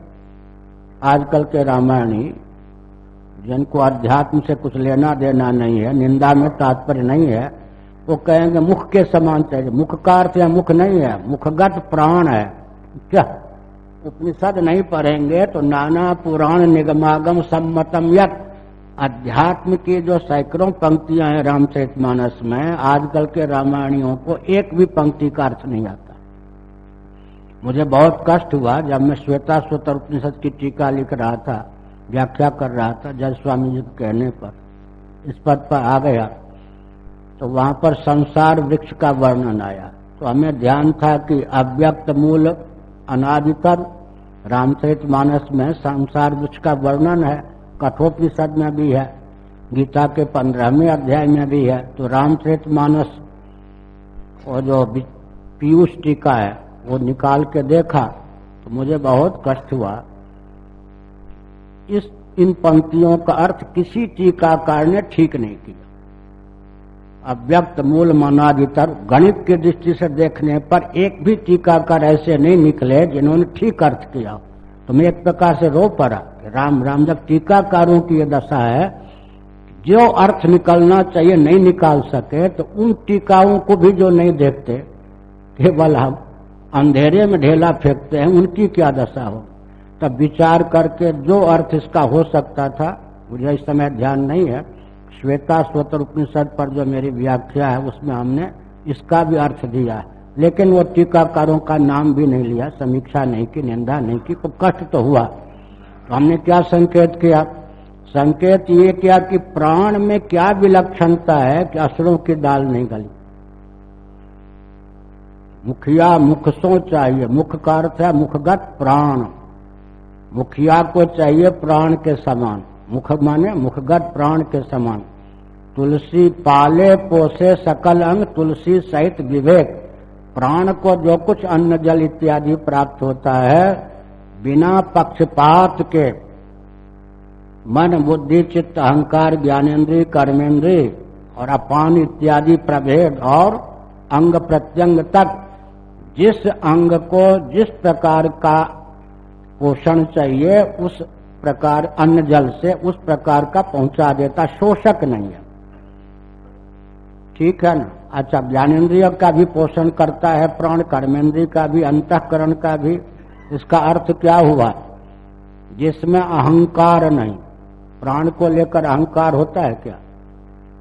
आजकल के रामायणी, जिनको अध्यात्म से कुछ लेना देना नहीं है, निंदा में तात्पर्य नहीं है, वो कहेंगे मुख के समान चाहिए। मुख का अर्थ या मुख नहीं है, मुखगत प्राण है। क्या? उपनिषद नहीं पढ़ेंगे तो नाना पुराण निगमागम सम्मतम यक अध्यात्म की जो सैकड़ों पंक्तियाँ हैं रामचरित मानस में, आजकल के रामायणियों को एक भी पंक्ति का अर्थ नहीं आता। मुझे बहुत कष्ट हुआ जब मैं श्वेता स्वतर उपनिषद की टीका लिख रहा था, व्याख्या कर रहा था जज स्वामी जी के कहने पर। इस पद पर आ गया तो वहाँ पर संसार वृक्ष का वर्णन आया। तो हमें ध्यान था कि अव्यक्त मूल अनादितर रामचरित मानस में संसार वृक्ष का वर्णन है, कठोपनिषद में भी है, गीता के पंद्रहवें अध्याय में भी है तो रामचरित मानस और जो पीयूष टीका है, वो निकाल के देखा तो मुझे बहुत कष्ट हुआ। इस इन पंक्तियों का अर्थ किसी टीकाकार ने ठीक नहीं किया। अव्यक्त मूल मनादितर गणित की दृष्टि से देखने पर एक भी टीकाकार ऐसे नहीं निकले जिन्होंने ठीक अर्थ किया। तो मैं एक प्रकार से रो पड़ा राम राम, जब टीकाकारों की यह दशा है, जो अर्थ निकलना चाहिए नहीं निकाल सके तो उन टीकाओं को भी जो नहीं देखते, केवल हम अंधेरे में ढेला फेंकते हैं, उनकी क्या दशा हो? तब विचार करके जो अर्थ इसका हो सकता था, मुझे इस समय ध्यान नहीं है। श्वेता स्वतर उपनिषद पर जो मेरी व्याख्या है, उसमें हमने इसका भी अर्थ दिया लेकिन वो टीकाकारों का नाम भी नहीं लिया, समीक्षा नहीं की, निंदा नहीं की तो कष्ट तो हुआ। तो हमने क्या संकेत किया? संकेत ये किया कि प्राण में क्या विलक्षणता है कि असरों की दाल नहीं गली। मुखिया मुख सो चाहिए, मुख का अर्थ है मुखगत प्राण। मुखिया को चाहिए प्राण के समान। मुख माने मुखगत प्राण के समान। तुलसी पाले पोसे सकल अंग, तुलसी सहित विवेक। प्राण को जो कुछ अन्न, जल इत्यादि प्राप्त होता है, बिना पक्षपात के। मन, बुद्धि, चित्त, अहंकार, ज्ञानेन्द्रीय कर्मेंद्रीय और अपान इत्यादि प्रभेद और अंग प्रत्यंग तक जिस अंग को जिस प्रकार का पोषण चाहिए, उस प्रकार अन्न जल से उस प्रकार का पहुँचा देता, शोषक नहीं है। ठीक है ना? अच्छा ज्ञानेन्द्रिय का भी पोषण करता है, प्राण कर्मेंद्रिय का भी, अंतकरण का भी। इसका अर्थ क्या हुआ? जिसमें अहंकार नहीं। प्राण को लेकर अहंकार होता है क्या?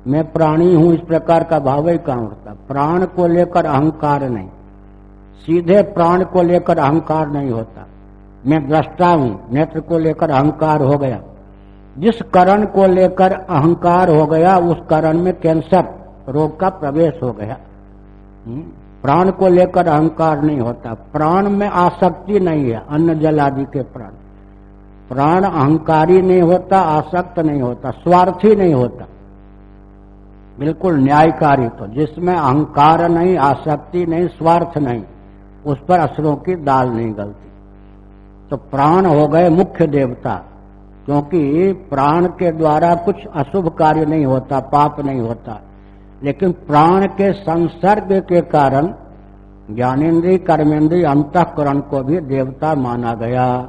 मैं प्राणी हूँ, इस प्रकार का भाव ही कहाँ होता प्राण को लेकर अहंकार नहीं। सीधे प्राण को लेकर अहंकार नहीं होता। मैं दृष्टा हूँ। नेत्र को लेकर अहंकार हो गया। जिस करण को लेकर अहंकार हो गया उस करण में कैंसर रोग का प्रवेश हो गया। हम्म, प्राण को लेकर अहंकार नहीं होता। प्राण में आसक्ति नहीं है अन्न जल आदि के प्राण। प्राण अहंकारी नहीं होता आसक्त नहीं होता स्वार्थी नहीं होता। बिल्कुल न्यायकारी तो जिसमें अहंकार नहीं आसक्ति नहीं स्वार्थ नहीं उस पर असरों की दाल नहीं गलती। तो प्राण हो गए मुख्य देवता, क्योंकि प्राण के द्वारा कुछ अशुभ कार्य नहीं होता, पाप नहीं होता। लेकिन प्राण के संसर्ग के कारण ज्ञानेन्द्रीय कर्मेंद्रीय अंतकरण को भी देवता माना गया।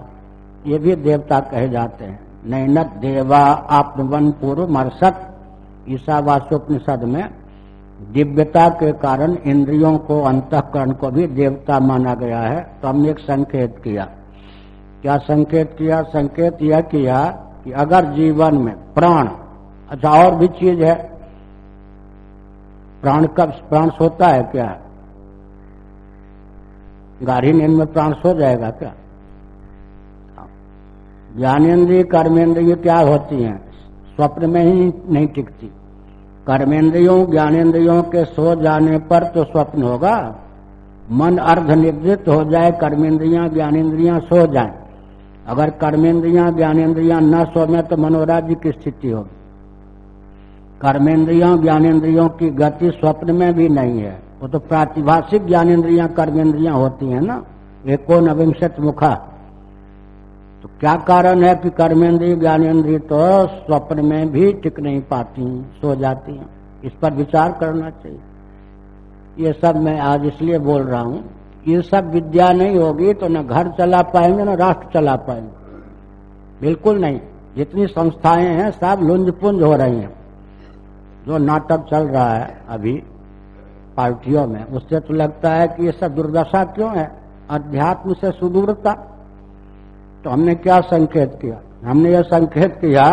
ये भी देवता कहे जाते हैं। नैनत देवा आत्मवन पूर्व मरसत ईसावासोपनिषद में दिव्यता के कारण इंद्रियों को, अंतकरण को भी देवता माना गया है। तो हमने एक संकेत किया। क्या संकेत किया, संकेत यह किया कि अगर जीवन में प्राण अच्छा और भी चीज़ है, प्राण कब प्राण सोता है क्या? गाढ़ी नींद में प्राण सो जाएगा क्या? ज्ञानेन्द्रिय कर्मेंद्रिय क्या होती हैं? स्वप्न में ही नहीं टिकती। कर्मेंद्रियों ज्ञानेन्द्रियों के सो जाने पर तो स्वप्न होगा। मन अर्ध निवृत्त हो जाए, कर्मेंद्रियाँ ज्ञानेन्द्रियाँ सो जाएँ। अगर कर्मेंद्रियाँ ज्ञानेन्द्रिया न सोमे तो मनोराज्य की स्थिति होगी। कर्मेंद्रियों ज्ञानेन्द्रियों की गति स्वप्न में भी नहीं है। वो तो प्रातिभाषिक ज्ञानेन्द्रियाँ कर्मेंद्रियाँ होती है ना। एको नविंशत मुखा। तो क्या कारण है कि कर्मेंद्रिय ज्ञानेन्द्रिय तो स्वप्न में भी टिक नहीं पाती, सो जाती हैं? इस पर विचार करना चाहिए। ये सब मैं आज इसलिए बोल रहा हूँ ये सब विद्या नहीं होगी तो न घर चला पाएँगे, न राष्ट्र चला पाएँगे। बिल्कुल नहीं। जितनी संस्थाएँ हैं, सब लुंज पुंज हो रही हैं। जो नाटक चल रहा है अभी पार्टियों में, उससे तो लगता है कि ये सब दुर्दशा क्यों है? अध्यात्म से सुदूरता। तो हमने क्या संकेत किया? हमने यह संकेत किया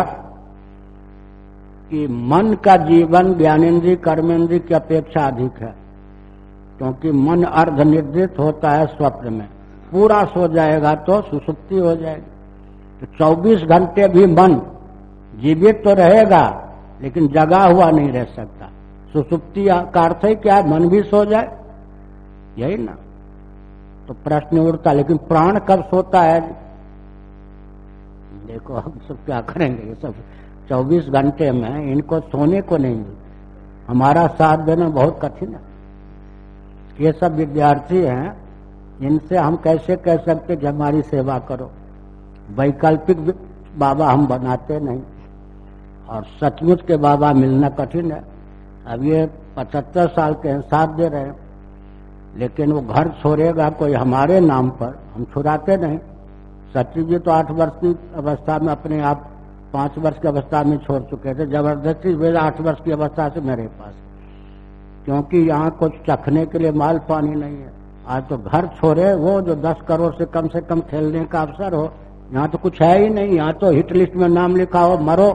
कि मन का जीवन ज्ञानेन्द्रीय कर्मेंद्रीय की अपेक्षा अधिक है। क्योंकि मन अर्ध निर्दित होता है स्वप्न में। पूरा सो जाएगा तो सुसुप्ति हो जाएगी। तो 24 घंटे भी मन जीवित तो रहेगा, लेकिन जगा हुआ नहीं रह सकता। सुसुप्ति का अर्थ है क्या? मन भी सो जाए। यही ना। तो प्रश्न उड़ता लेकिन प्राण कब सोता है? देखो, हम सब क्या करेंगे? ये सब 24 घंटे में इनको सोने को नहीं हमारा साथ देना बहुत कठिन है। ये सब विद्यार्थी हैं, इनसे हम कैसे कह सकते कि हमारी सेवा करो? वैकल्पिक बाबा हम बनाते नहीं। और सचमुच के बाबा मिलना कठिन है। अब ये पचहत्तर साल के हैं, साथ दे रहे हैं। लेकिन वो घर छोड़ेगा कोई हमारे नाम पर, हम छुड़ाते नहीं। सचिव जी तो आठ वर्ष की अवस्था में अपने आप पाँच वर्ष की अवस्था में छोड़ चुके थे। ज़बरदस्ती वे आठ वर्ष की अवस्था से मेरे पास क्योंकि यहाँ कुछ चखने के लिए माल पानी नहीं है। आज तो घर छोड़े, वो जो दस करोड़ से कम से कम खेलने का अवसर हो, यहाँ तो कुछ है ही नहीं। यहाँ तो हिट लिस्ट में नाम लिखा हो, मरो।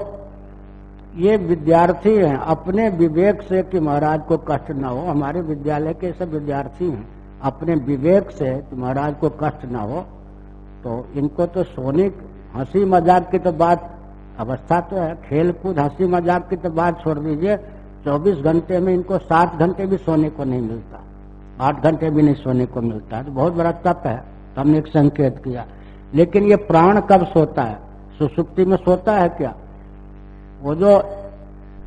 ये विद्यार्थी हैं, अपने विवेक से कि महाराज को कष्ट न हो, हमारे विद्यालय के सब विद्यार्थी हैं, अपने विवेक से कि महाराज को कष्ट ना हो तो इनको तो सोने, हँसी मज़ाक की तो बात, अवस्था तो है, खेल कूद, हँसी मज़ाक की तो बात छोड़ दीजिए। 24 घंटे में इनको सात घंटे भी सोने को नहीं मिलता। आठ घंटे भी नहीं सोने को मिलता तो बहुत बड़ा तप है। तो हमने एक संकेत किया। लेकिन ये प्राण कब सोता है? सुसुप्ति में सोता है क्या? वो जो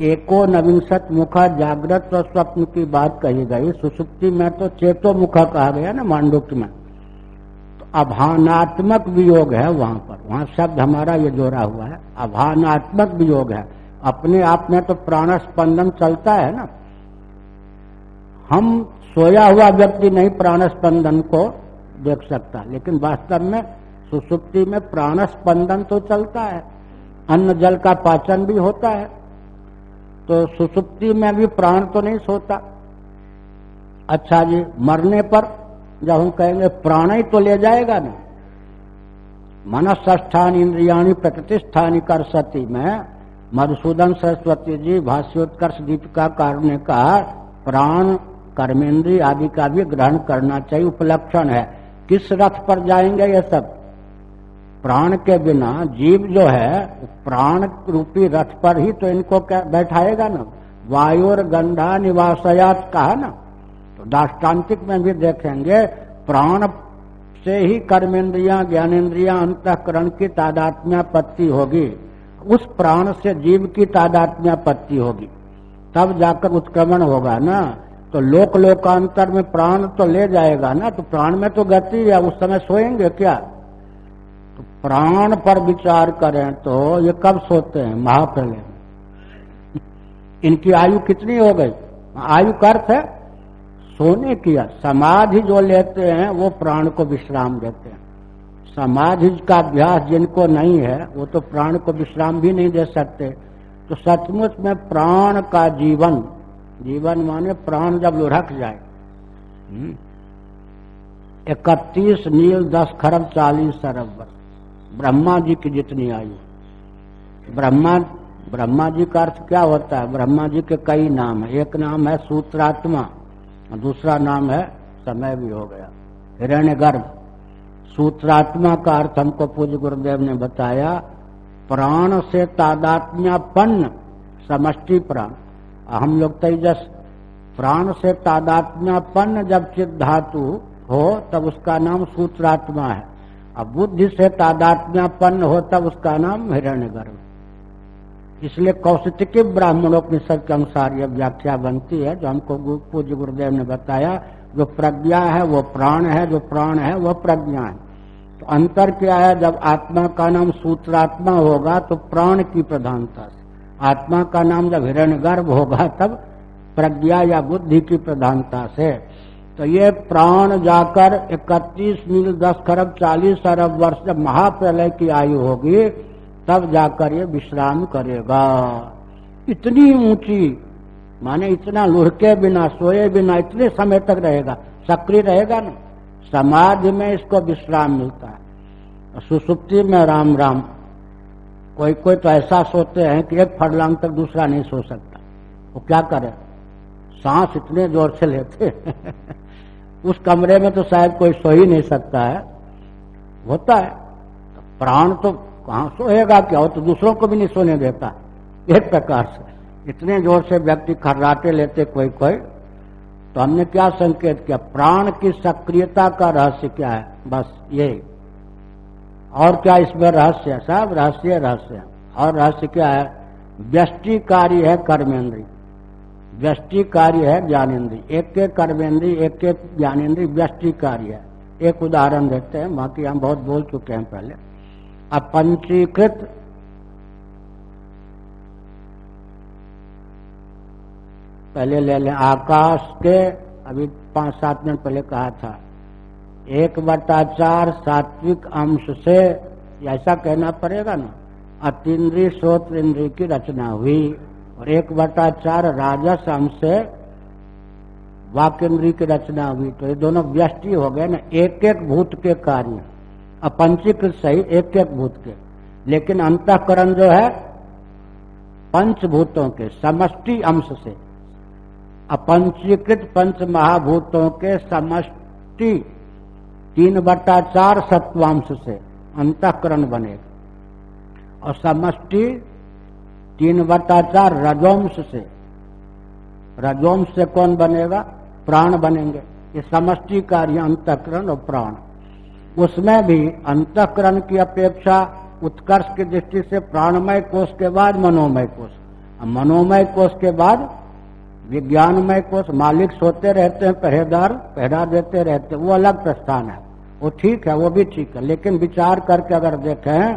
एको नविंसत मुखा जागृत और स्वप्न की बात कही गई, सुसुप्ति में तो चेतो मुखा कहा गया ना मांडुक्य में। तो अभानात्मक वियोग है वहाँ पर। वहाँ शब्द हमारा ये जोड़ा हुआ है। अभानात्मक वियोग है। अपने आप में तो प्राण स्पंदन चलता है ना। हम सोया हुआ व्यक्ति नहीं प्राण स्पंदन को देख सकता, लेकिन वास्तव में सुसुप्ति में प्राण स्पंदन तो चलता है, अन्न जल का पाचन भी होता है तो सुसुप्ति में भी प्राण तो नहीं सोता। अच्छा जी, मरने पर जब हम कहेंगे प्राण ही तो ले जाएगा ना। मनस्थान इंद्रियाणी प्रतिष्ठानी कर सती में मधुसूदन सरस्वती जी भाष्योत्कर्ष दीपिका कारण ने कहा प्राण कर्मेंद्री आदि का भी ग्रहण करना चाहिए, उपलक्षण है। किस रथ पर जाएँगे ये सब? प्राण के बिना जीव जो है, प्राण रूपी रथ पर ही तो इनको क्या बैठाएगा ना? वायुर गंधा निवासयात कहा ना? तो दाष्टान्तिक में भी देखेंगे, प्राण से ही कर्मेंद्रिया ज्ञानेन्द्रिया अंतकरण की तादात्म्यापत्ति होगी। उस प्राण से जीव की तादात्म्यापत्ति होगी। तब जाकर उत्क्रमण होगा ना? तो लोक लोकांतर में प्राण तो ले जाएगा ना? तो प्राण में तो गति है, उस समय सोएँगे क्या? तो प्राण पर विचार करें तो ये कब सोते हैं? महाप्रलय इनकी आयु कितनी हो गई? आयु का अर्थ है। सोने की समाधि जो लेते हैं, वो प्राण को विश्राम देते हैं। समाधि का अभ्यास जिनको नहीं है वो तो प्राण को विश्राम भी नहीं दे सकते। तो सचमुच में प्राण का जीवन जीवन माने प्राण जब लुढ़क जाए। हम्म, इकतीस नील दस खरब चालीस अरब वर्ष ब्रह्मा जी की जितनी आयु। ब्रह्मा ब्रह्मा जी का अर्थ क्या होता है? ब्रह्मा जी के कई नाम है। एक नाम है सूत्रात्मा दूसरा नाम है समय भी हो गया। हिरण्य गर्भ सूत्रात्मा का अर्थ हमको पूज्य गुरुदेव ने बताया, प्राण से तादात्म्यापन्न समष्टि प्राण। हम लोग तेजस, प्राण से तादात्म्यापन्न जब चित धातु हो, तब उसका नाम सूत्रात्मा है। अब बुद्धि से तादात्म्यापन्न हो, तब उसका नाम हिरण्य गर्भ इसलिए कौशिकी ब्राह्मणोपनिषद के अनुसार यह व्याख्या बनती है, जो हमको पूज्य गुरुदेव ने बताया, जो प्रज्ञा है, वो प्राण है, जो प्राण है, वो प्रज्ञा है। तो अंतर क्या है? जब आत्मा का नाम सूत्रात्मा होगा तो प्राण की प्रधानता से। आत्मा का नाम जब हिरण गर्भ होगा, तब प्रज्ञा या बुद्धि की प्रधानता से। तो ये प्राण जाकर 31 मील 10 खरब 40 अरब वर्ष जब महाप्रलय की आयु होगी, तब जाकर ये विश्राम करेगा। इतनी ऊँची, माने इतना लुढ़के बिना, सोए बिना, इतने समय तक रहेगा। सक्रिय रहेगा ना? समाधि में इसको विश्राम मिलता है। सुसुप्ति में राम राम। कोई कोई तो ऐसा सोते हैं कि एक फड़लांग तक दूसरा नहीं सो सकता। वो क्या करे? सांस इतने ज़ोर से लेते उस कमरे में तो शायद कोई सो ही नहीं सकता है। होता है। प्राण तो कहाँ सोएगा? क्या हो तो दूसरों को भी नहीं सोने देता। एक प्रकार से। इतने ज़ोर से व्यक्ति खर्राटे लेते कोई कोई। तो हमने क्या संकेत किया? प्राण की सक्रियता का रहस्य क्या है? बस ये। और क्या इसमें रहस्य है सब रहस्य रहस्य। और रहस्य क्या है? व्यष्टि कार्य है कर्मेंद्री। व्यष्टि कार्य है ज्ञानेन्द्रीय एक एक कर्मेंद्री, एक एक ज्ञानेन्द्रीय व्यष्टि कार्य है। एक उदाहरण देते हैं, बाकी हम बहुत बोल चुके हैं पहले। अब पंचीकृत पहले ले लें। आकाश के, अभी पाँच सात मिनट पहले कहा था। एक बटा चार सात्विक अंश से, ऐसा कहना पड़ेगा ना? अतिद्री श्रोत इंद्री की रचना हुई और एक बटा चार राजस अंश से वाक्यन्द्री की रचना हुई। तो ये दोनों व्यष्टि हो गए ना? एक एक भूत के कार्य अपंचीकृत सही एक एक भूत के। लेकिन अंतकरण जो है, पंचभूतों के, समष्टि अंश से। अपंचीकृत पंच महाभूतों के समष्टि तीन बट्टा चार सत्वांश से अंतकरण बनेगा और समष्टि तीन बट्टा चार रजोंश से। रजोंश से कौन बनेगा? प्राण बनेंगे। ये समष्टि कार्य अंतकरण और प्राण। उसमें भी अंतकरण की अपेक्षा उत्कर्ष की दृष्टि से प्राणमय कोष के बाद मनोमय कोष। मनोमय कोष के बाद विज्ञानमय कोष मालिक सोते रहते हैं, पहरेदार पहरा देते रहते वो अलग प्रस्थान है। वो ठीक है, वो भी ठीक है, लेकिन विचार करके अगर देखें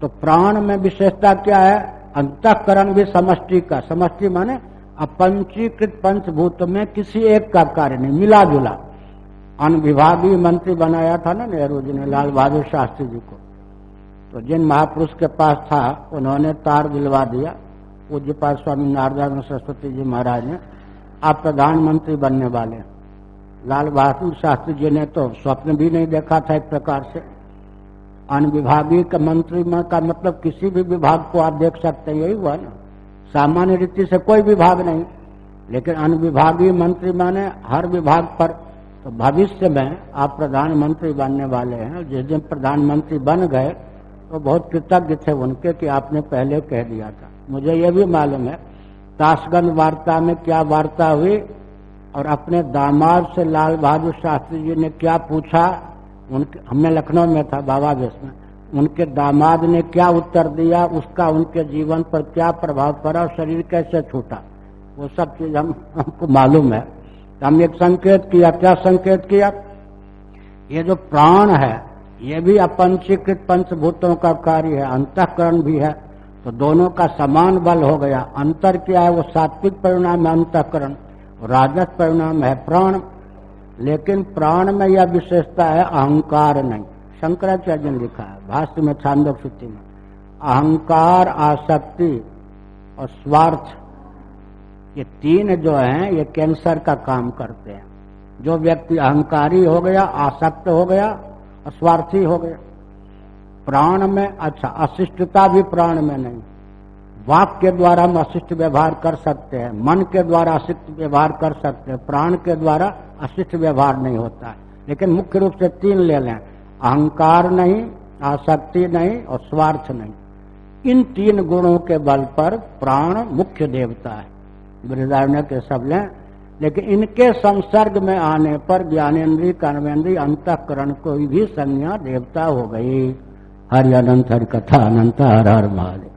तो प्राण में विशेषता क्या है? अंतकरण भी समष्टि का। समष्टि माने अपंचीकृत पंचभूत में किसी एक का कार्य नहीं मिला जुला विभागीय मंत्री बनाया था ना नेहरू जी ने, लाल बहादुर शास्त्री जी को। तो जिन महापुरुष के पास था, उन्होंने तार दिलवा दिया। पूज्य पास स्वामी नारदान सरस्वती जी महाराज ने आप प्रधानमंत्री बनने वाले लाल बहादुर शास्त्री जी ने तो स्वप्न भी नहीं देखा था एक प्रकार से। अनुविभागीय का मंत्री का मतलब किसी भी विभाग को आप देख सकते हैं, यही हुआ ना। सामान्य रीति से कोई विभाग नहीं। लेकिन अनुविभागीय मंत्री माने हर विभाग पर। तो भविष्य में आप प्रधानमंत्री बनने वाले हैं। जिस दिन प्रधानमंत्री बन गए तो बहुत कृतज्ञ थे उनके कि आपने पहले कह दिया था। मुझे ये भी मालूम है ताशगंज वार्ता में क्या वार्ता हुई और अपने दामाद से लाल बहादुर शास्त्री जी ने क्या पूछा, उनके, हमने लखनऊ में था, बाबा बेस में उनके दामाद ने क्या उत्तर दिया, उसका उनके जीवन पर क्या प्रभाव पड़ा और शरीर कैसे छूटा, वो सब चीज़ हम, हमको मालूम है। हम एक संकेत किया, क्या संकेत किया? ये जो प्राण है, ये भी अपंचीकृत पंचभूतों का कार्य है, अंतकरण भी है। तो दोनों का समान बल हो गया। अंतर क्या है? वो सात्विक परिणाम है अंतकरण। राजस परिणाम है प्राण। लेकिन प्राण में यह विशेषता है अहंकार नहीं। शंकराचार्य ने लिखा है, भाष्य में छांदो सूची में, अहंकार, आसक्ति और स्वार्थ, ये तीन जो हैं, ये कैंसर का काम करते हैं। जो व्यक्ति अहंकारी हो गया, आसक्त हो गया और स्वार्थी हो गया प्राण में अच्छा अशिष्टता भी प्राण में नहीं। वाक के द्वारा हम अशिष्ट व्यवहार कर सकते हैं, मन के द्वारा अशिष्ट व्यवहार कर सकते हैं, प्राण के द्वारा अशिष्ट व्यवहार नहीं होता है। लेकिन मुख्य रूप से तीन ले लें, अहंकार नहीं, आसक्ति नहीं और स्वार्थ नहीं। इन तीन गुणों के बल पर प्राण मुख्य देवता है। वृदारण्य के सब लें, लेकिन इनके संसर्ग में आने पर ज्ञानेन्द्रीय कर्मेंद्रीय अंतकरण को भी संज्ञा देवता हो गई। हरि अनंत हरि कथा अनंत हर हर महादेव